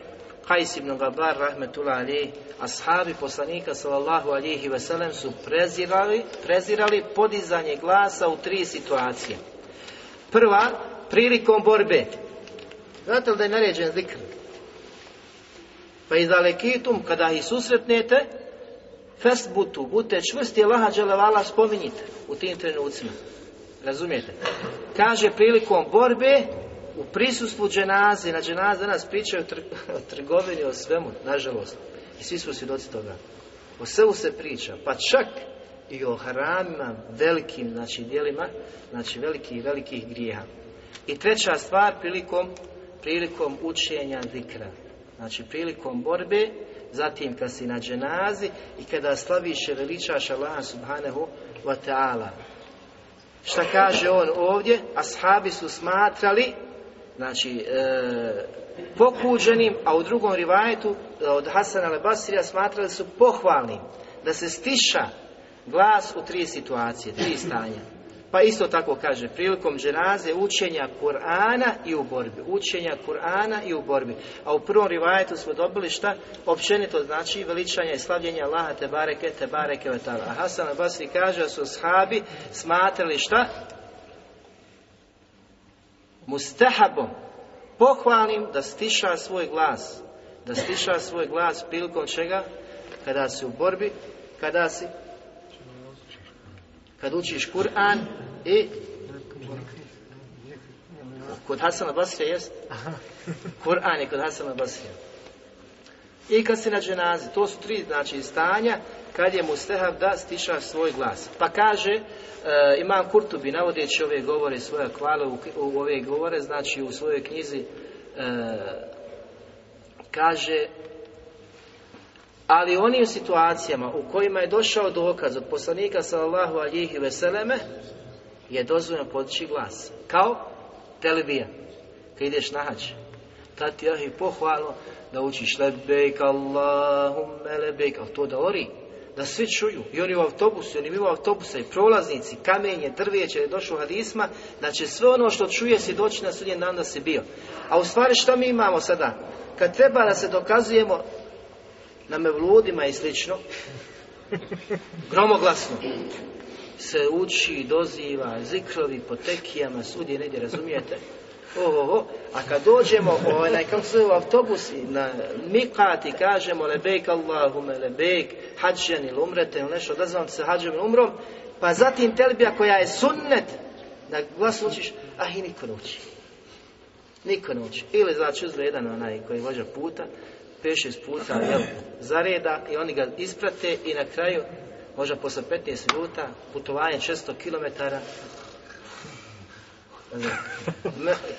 Hajs ibn Gabar rahmetullah ali ashabi poslanika sallallahu alihi wasallam su prezirali, prezirali podizanje glasa u tri situacije. Prva, prilikom borbe. Znate li da je naređen zikr? Pa i lekitum, kada ih susretnete, Fesbutu, budite čvrsti, Allaha dželevala spominjite u tim trenucima. Razumijete? Kaže prilikom borbe u prisustvu dženaze, na dženaze danas pričaju o trgovini, o svemu, nažalost. I svi su svjedoci toga. O svemu se priča, pa čak i o haramima, velikim, znači, dijelima, znači, velikih, velikih grijeha. I treća stvar, prilikom, prilikom učenja zikra. Znači, prilikom borbe, zatim kad si na dženazi i kada slaviš i veličaš Allaha subhanahu wa ta'ala. Šta kaže on ovdje? Ashabi su smatrali znači e, pokuđenim, a u drugom rivajetu od Hasana al-Basrija smatrali su pohvalnim da se stiša glas u tri situacije, tri stanja. Pa isto tako kaže, prilikom dženaze učenja Kur'ana i u borbi. Učenja Kur'ana i u borbi. A u prvom rivajetu smo dobili šta? Općenito znači veličanja i slavljenja Allaha te bareke, te bareke A Hasan al-Basri kaže da su shabi smatrali šta? Mustahabom. Pohvalnim da stiša svoj glas. Da stiša svoj glas prilikom čega? Kada si u borbi, kada si kad učiš Kur'an i kod Hasana Basrija jest Kur'an je kod Hasana Basrija i kad se na dženazi. To su tri znači stanja kad je mu stehav da stiša svoj glas. Pa kaže, e, Imam Kurtubi navodeći ove govore svoje hvale u, u, ove govore, znači u svojoj knjizi e, kaže ali onim situacijama u kojima je došao dokaz od poslanika sallallahu alihi veseleme je dozvoljeno podići glas. Kao telebija. Kad ideš na hađ. Tad ti je pohvalno da učiš lebejk Allahumme lebejk. Ali to da ori. Da svi čuju. I oni u autobusu, i oni mimo autobusa, i prolaznici, kamenje, drvijeće, je došlo hadisma, da će sve ono što čuje si doći na sudnjen dan da si bio. A u stvari što mi imamo sada? Kad treba da se dokazujemo na mevludima i slično, gromoglasno se uči, doziva, zikrovi po tekijama, svudje negdje, razumijete? Ohoho, a kad dođemo onaj, kako se u autobusi na mikat i kažemo lebejk Allahume, lebejk, hađen ili umrete ili nešto, odazivam se hađem ili umrom, pa zatim telbija koja je sunnet, da glas učiš, a i niko ne uči. Niko ne uči. Ili znači uzme jedan onaj koji vođa puta, pet šest puta jel, zareda i oni ga isprate i na kraju možda posle 15 minuta putovanje 600 km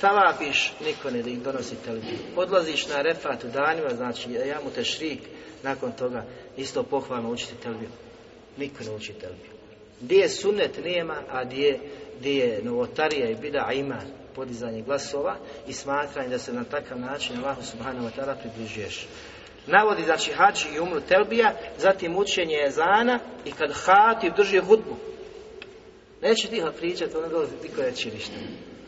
tavapiš niko ne da ih donosi televiziju. Odlaziš na refat u danima znači ja mu te šrik nakon toga isto pohvalno učiti televiziju. Niko ne uči televiziju. Gdje je sunet nema a gdje, gdje je novotarija i bida ima podizanje glasova i smatranje da se na takav način Allahu subhanahu wa ta'ala približuješ. Navodi znači hađi i umru telbija, zatim učenje jezana i kad hatib drži hudbu. Neće tiho pričati, ono dolazi niko reći ništa.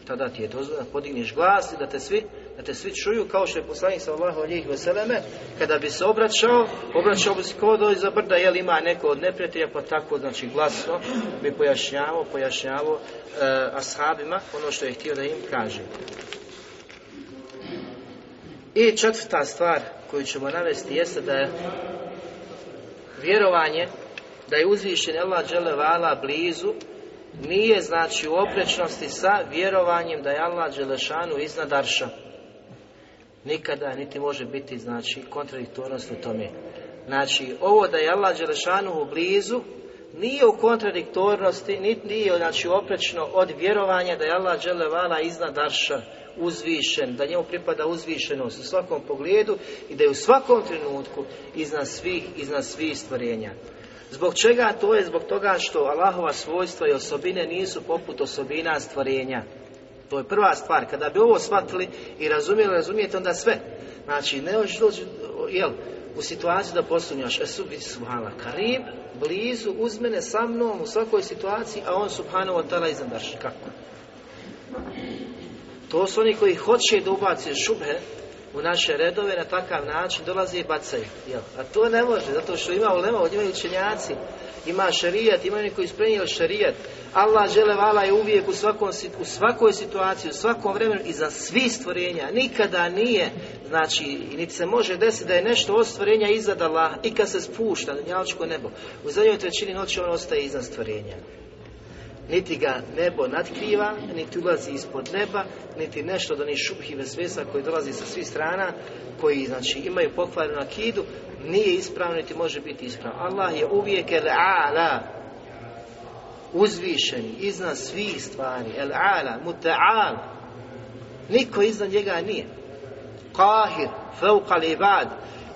Tada ti je dozvoljeno da podigneš glas i da te svi da te svi čuju kao što je poslanik sallallahu alejhi ve selleme kada bi se obraćao obraćao bi se kao do iza brda jel ima neko od neprijatelja pa tako znači glasno bi pojašnjavao pojašnjavao uh, ashabima ono što je htio da im kaže i četvrta stvar koju ćemo navesti jeste da je vjerovanje da je uzvišen Allah dželevala blizu nije znači u oprečnosti sa vjerovanjem da je Allah Đelešanu iznad Arša. Nikada niti može biti znači kontradiktornost u tome. Znači ovo da je Allah u blizu nije u kontradiktornosti, niti nije znači oprečno od vjerovanja da je Allah Đelevala iznad Arša uzvišen, da njemu pripada uzvišenost u svakom pogledu i da je u svakom trenutku iznad svih, iznad svih stvorenja. Zbog čega to je? Zbog toga što Allahova svojstva i osobine nisu poput osobina stvorenja. To je prva stvar. Kada bi ovo shvatili i razumijeli, razumijete onda sve. Znači, ne doći, jel, u situaciju da posunjaš, esu biti subhana karim, blizu, uz mene, sa mnom, u svakoj situaciji, a on subhanahu wa ta'ala iznad Kako? To su oni koji hoće da ubaci šubhe u naše redove na takav način dolaze i bacaju. Jel? A to ne može, zato što ima ulema, od imaju učenjaci, ima šarijat, ima oni koji spremio šarijat. Allah žele vala je uvijek u, svakom, u svakoj situaciji, u svakom vremenu i za svi stvorenja. Nikada nije, znači, niti se može desiti da je nešto od stvorenja iznad Allaha i kad se spušta na nebo. U zadnjoj trećini noći on ostaje iznad stvorenja niti ga nebo natkriva, niti ulazi ispod neba, niti nešto od onih šubhi vesvesa koji dolazi sa svih strana, koji znači imaju pokvarenu akidu, nije ispravno niti može biti ispravno. Allah je uvijek el ala, uzvišeni, iznad svih stvari, el ala, muta'al, niko iznad njega nije. Kahir, fauqal ibad,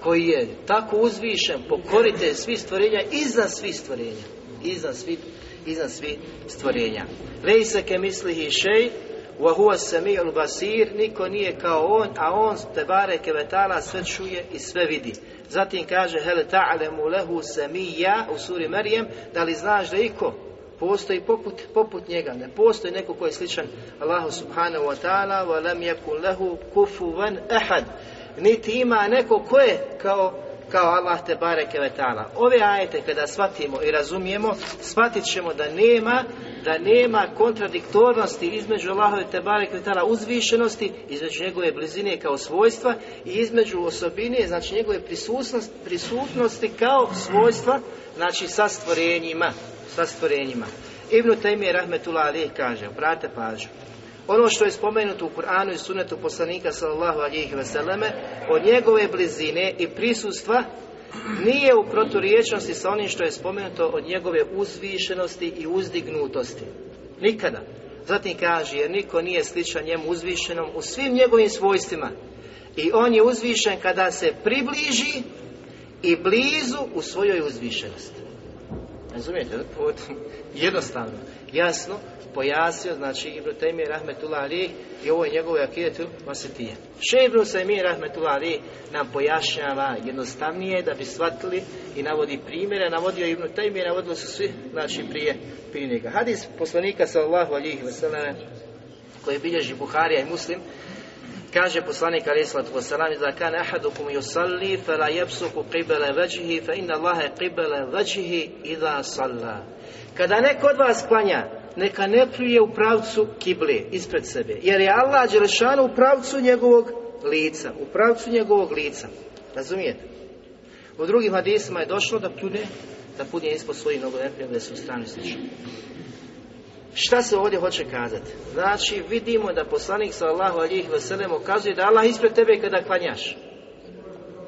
koji je tako uzvišen, pokorite svih stvorenja, iznad svih stvorenja, iznad svih iznad svih stvorenja. Lejse ke mislihi šej, wa huwa sami'ul basir, niko nije kao on, a on te bare kevetala sve čuje i sve vidi. Zatim kaže hel ta'lemu lehu samija u suri Marijem, da li znaš da iko postoji poput, poput njega, ne postoji neko ko je sličan Allahu subhanahu wa ta'ala, wa lam yakun lehu kufuvan ahad. Niti ima neko ko je kao kao Allah te bareke ve ta'ala. Ove ajete kada shvatimo i razumijemo, shvatit ćemo da nema da nema kontradiktornosti između Allahove te bareke ve ta'ala uzvišenosti, između njegove blizine kao svojstva i između osobine, znači njegove prisutnosti, prisutnosti kao svojstva, znači sa stvorenjima, sa stvorenjima. Ibn Taymi rahmetullah alejhi kaže, brate pažnju. Ono što je spomenuto u Kur'anu i sunetu poslanika sallallahu alihi vseleme od njegove blizine i prisustva nije u proturječnosti sa onim što je spomenuto od njegove uzvišenosti i uzdignutosti. Nikada. Zatim kaže, jer niko nije sličan njemu uzvišenom u svim njegovim svojstvima. I on je uzvišen kada se približi i blizu u svojoj uzvišenosti. Razumijete? Jednostavno, jasno, pojasnio, znači Ibn Taymi Rahmetullah Ali i ovo je njegove akidetu Vasetije. Še Ibn Taymi Rahmetullah Ali nam pojašnjava jednostavnije da bi shvatili i navodi primjere, navodio Ibn Taymi navodili su svi, znači prije, prije. Hadis poslanika sallallahu alihi wasallam koji bilježi Buharija i Muslim Kaže poslanik alaih sallatu wasalam da kan ahadukum yusalli fala yabsuku qibala vajhi fa inna Allahe qibala vajhi idha salla. Kada neko od vas klanja, neka ne pluje u pravcu kible ispred sebe. Jer je Allah Đelešanu u pravcu njegovog lica. U pravcu njegovog lica. Razumijete? U drugim hadisima je došlo da pljune, da pljune ispod svojih nogu da su u stranu slično. Šta se ovdje hoće kazati? Znači, vidimo da poslanik sallahu alijih veselem ukazuje da Allah ispred tebe kada klanjaš.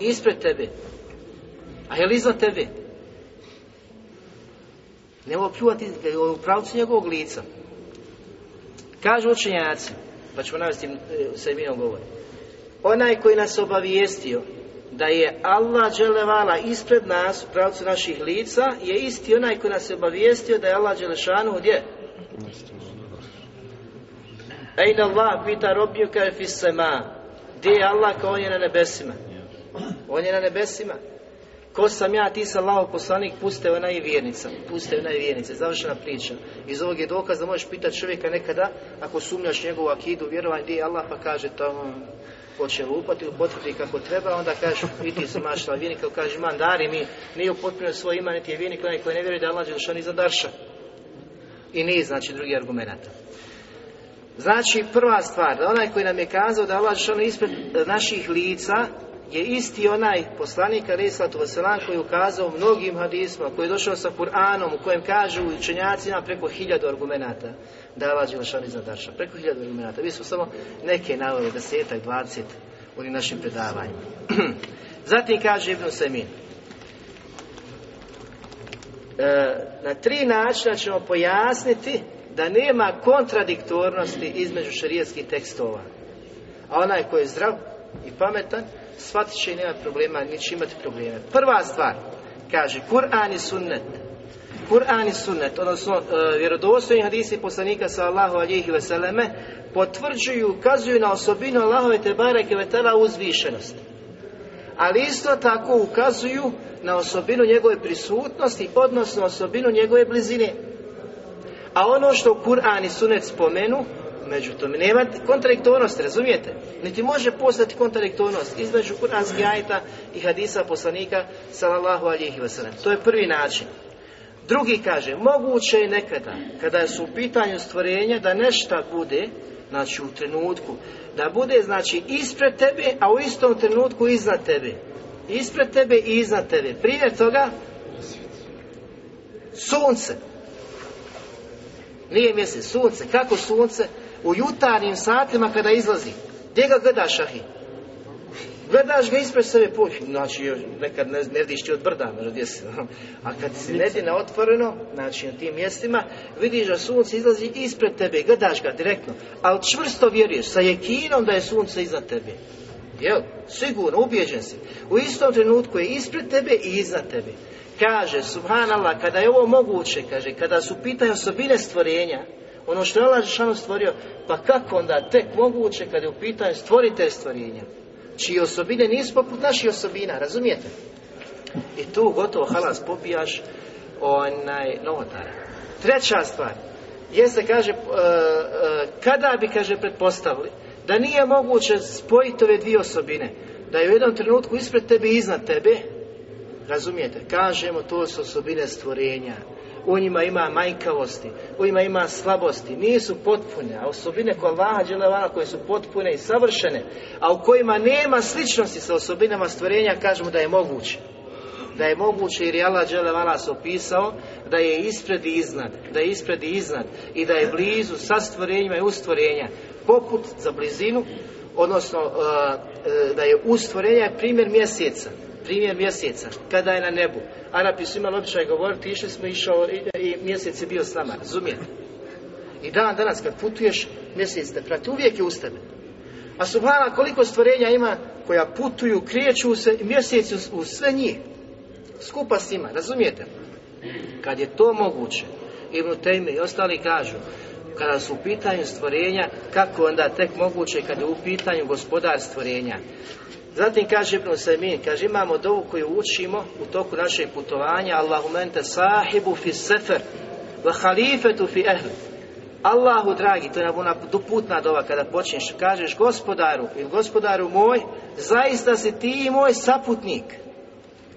Ispred tebe. A je li iznad tebe? Ne ovo pljuvati u pravcu njegovog lica. Kažu učenjaci, pa ćemo navesti seminom govori. Onaj koji nas obavijestio da je Allah dželevala ispred nas u pravcu naših lica je isti onaj koji nas je obavijestio da je Allah dželešanu gdje? Ejna Allah pita robiju kaj fis sema. Gdje je Allah kao on je na nebesima? On je na nebesima. Ko sam ja, ti sam Allaho poslanik, puste ona i vjernica. Puste ona i vjernica. Završena priča. Iz ovog je dokaz da možeš pitati čovjeka nekada, ako sumnjaš njegovu akidu, vjerovanje, gdje je Allah, pa kaže tamo hoće lupati ili potvrdi kako treba, onda kažeš, i ti si mašla vjernik, ili kaže, man, dari mi, nije upotpunio svoj ima, niti je vjernik, onaj koji ne vjeruje da Allah je ni za darša. I nije, znači, drugi argumenta. Znači, prva stvar, da onaj koji nam je kazao da Allah je ispred naših lica, je isti onaj poslanik Ali Islatu Vaselan koji je ukazao mnogim hadisma, koji je došao sa Kur'anom u kojem kažu učenjacima preko hiljadu argumenata da Allah Đelešan iznad Darša. Preko hiljadu argumenata. Vi smo samo neke naveli, desetak, dvacet u našim predavanjima. Zatim kaže Ibn Semin. E, na tri načina ćemo pojasniti da nema kontradiktornosti između šarijeskih tekstova. A onaj koji je zdrav i pametan, shvatit će i nema problema, neće imati probleme. Prva stvar, kaže, Kur'an i sunnet. Kur'an i sunnet, odnosno e, vjerodostojni hadisi poslanika sallahu alihi veseleme, potvrđuju, ukazuju na osobinu Allahove te bareke vetela uzvišenost. Ali isto tako ukazuju na osobinu njegove prisutnosti, odnosno osobinu njegove blizine. A ono što Kur'an i Sunnet spomenu, međutim, nema kontradiktornosti, razumijete? Niti može postati kontradiktornost između Kur'anskih ajeta i hadisa poslanika sallallahu alihi wasallam. To je prvi način. Drugi kaže, moguće je nekada, kada su u pitanju stvorenja, da nešto bude, znači u trenutku, da bude, znači, ispred tebe, a u istom trenutku iznad tebe. Ispred tebe i iznad tebe. Primjer toga, sunce. Nije mjesec, sunce. Kako sunce? U jutarnjim satima kada izlazi. Gdje ga gledaš, ahi? Gledaš ga ispred sebe poći. Znači, nekad ne, ne vidiš ti od brda, gdje se. A kad si ledi na otvoreno, znači na tim mjestima, vidiš da sunce izlazi ispred tebe, gledaš ga direktno. Ali čvrsto vjeruješ, sa jekinom da je sunce iznad tebe. Jel? Sigurno, ubjeđen si. U istom trenutku je ispred tebe i iznad tebe. Kaže, subhanallah, kada je ovo moguće, kaže, kada su pitanje osobine stvorenja, ono što je Allah Žešanu stvorio, pa kako onda tek moguće kada je u pitanju stvoritelj stvorenja, čije osobine nisu poput naših osobina, razumijete? I tu gotovo halas popijaš onaj novotara. Treća stvar, jeste, kaže, kada bi, kaže, pretpostavili, da nije moguće spojiti ove dvije osobine, da je u jednom trenutku ispred tebe i iznad tebe, razumijete, kažemo to su osobine stvorenja, u njima ima manjkavosti, u njima ima slabosti, nisu potpune, a osobine koje Allaha dželevala koje su potpune i savršene, a u kojima nema sličnosti sa osobinama stvorenja, kažemo da je moguće. da je moguće jer je Allah Đelevalas opisao da je ispred i iznad, da je ispred i iznad i da je blizu sa stvorenjima i ustvorenja poput za blizinu, odnosno uh, uh, da je ustvorenja primjer mjeseca, primjer mjeseca, kada je na nebu. Arapi su imali običaj govoriti, išli smo išao i, i mjesec je bio s nama, razumijete? I dan danas kad putuješ, mjesec te prati, uvijek je uz tebe. A subhana koliko stvorenja ima koja putuju, krijeću se mjesec uz, uz sve njih. Skupa s njima, razumijete? Kad je to moguće, Ibn Tejme i ostali kažu, kada su u pitanju stvorenja, kako onda tek moguće kada je u pitanju gospodar stvorenja. Zatim kaže Ibn Semin, kaže imamo dovu koju učimo u toku našeg putovanja, Allahumente sahibu fi sefer, wa halifetu fi ehli. Allahu dragi, to je ona putna dova kada počneš, kažeš gospodaru ili gospodaru moj, zaista si ti moj saputnik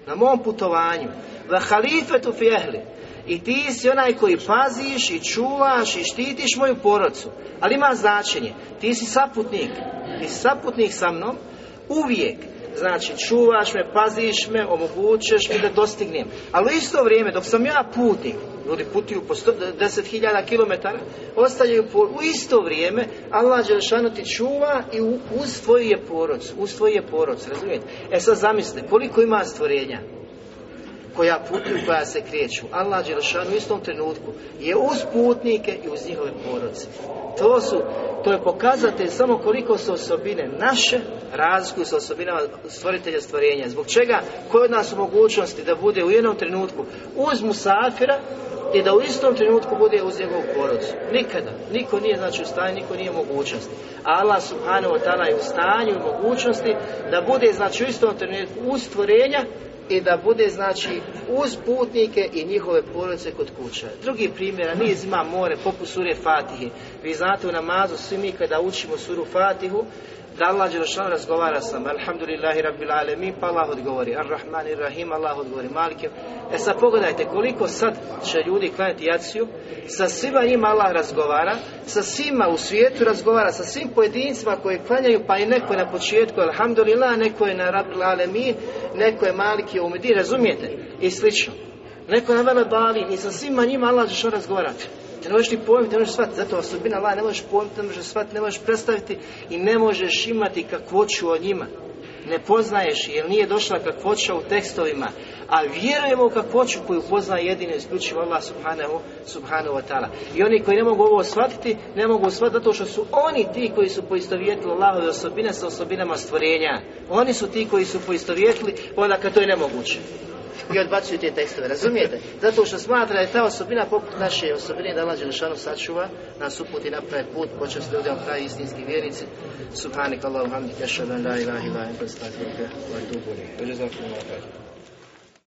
na mom putovanju. Va halifetu fi ehli. I ti si onaj koji paziš i čuvaš i štitiš moju porodcu. Ali ima značenje. Ti si saputnik. Ti si saputnik sa mnom uvijek. Znači, čuvaš me, paziš me, omogućeš mi da dostignem. Ali u isto vrijeme, dok sam ja putnik, ljudi putuju po 10.000 km, ostavljaju u isto vrijeme, Allah Đelšanu ti čuva i uz tvoju je poroc, uz tvoju je poroc, razumijete? E sad zamislite, koliko ima stvorenja koja putuju, koja se krijeću. Allah Đelšanu u istom trenutku je uz putnike i uz njihove poroce. To su, to je pokazatelj samo koliko su osobine naše razlikuju sa osobinama stvoritelja stvorenja. Zbog čega koji od nas u mogućnosti da bude u jednom trenutku uz musafira i da u istom trenutku bude uz njegovu porodcu. Nikada. Niko nije znači u stanju, niko nije u mogućnosti. Allah subhanahu wa ta'ala je u stanju i mogućnosti da bude znači u istom trenutku uz stvorenja i da bude znači uz putnike i njihove porodice kod kuća. Drugi primjer, niz ima more poput sure Fatihe. Vi znate u namazu svi mi kada učimo suru Fatihu da Allah Đelešan razgovara sa Alhamdulillahi Rabbil Alemin, pa Allah odgovori Ar-Rahman Rahim, Allah odgovori Malikim. E sad pogledajte koliko sad će ljudi klanjati jaciju, sa svima njima Allah razgovara, sa svima u svijetu razgovara, sa svim pojedincima koji klanjaju, pa i neko je na početku Alhamdulillah, neko je na Rabbil Alemin, neko je Maliki u Medini, razumijete? I slično. Neko je na Vele Bali i sa svima njima Allah Đelešan razgovara. Ne možeš ni pojmiti, ne možeš shvatiti, zato osobina Allah ne možeš pojmiti, ne možeš shvatiti, ne možeš predstaviti i ne možeš imati kakvoću o njima. Ne poznaješ jer nije došla kakvoća u tekstovima, a vjerujemo u kakvoću koju poznaje jedino isključivo Allah subhanahu, subhanahu wa ta'ala. I oni koji ne mogu ovo shvatiti, ne mogu shvatiti zato što su oni ti koji su poistovjetili Allahove osobine sa osobinama stvorenja. Oni su ti koji su poistovjetili, onda kad to je nemoguće i odbacuju te tekstove, razumijete? Zato što smatra je ta osobina poput naše osobine da Allah Đelešanu sačuva, nas uputi na pravi put, počast ljudima pravi istinski vjernici. Subhanik Allahu hamdik, ješadan la ilaha prestakuke, wa tubu. Dođe zakon,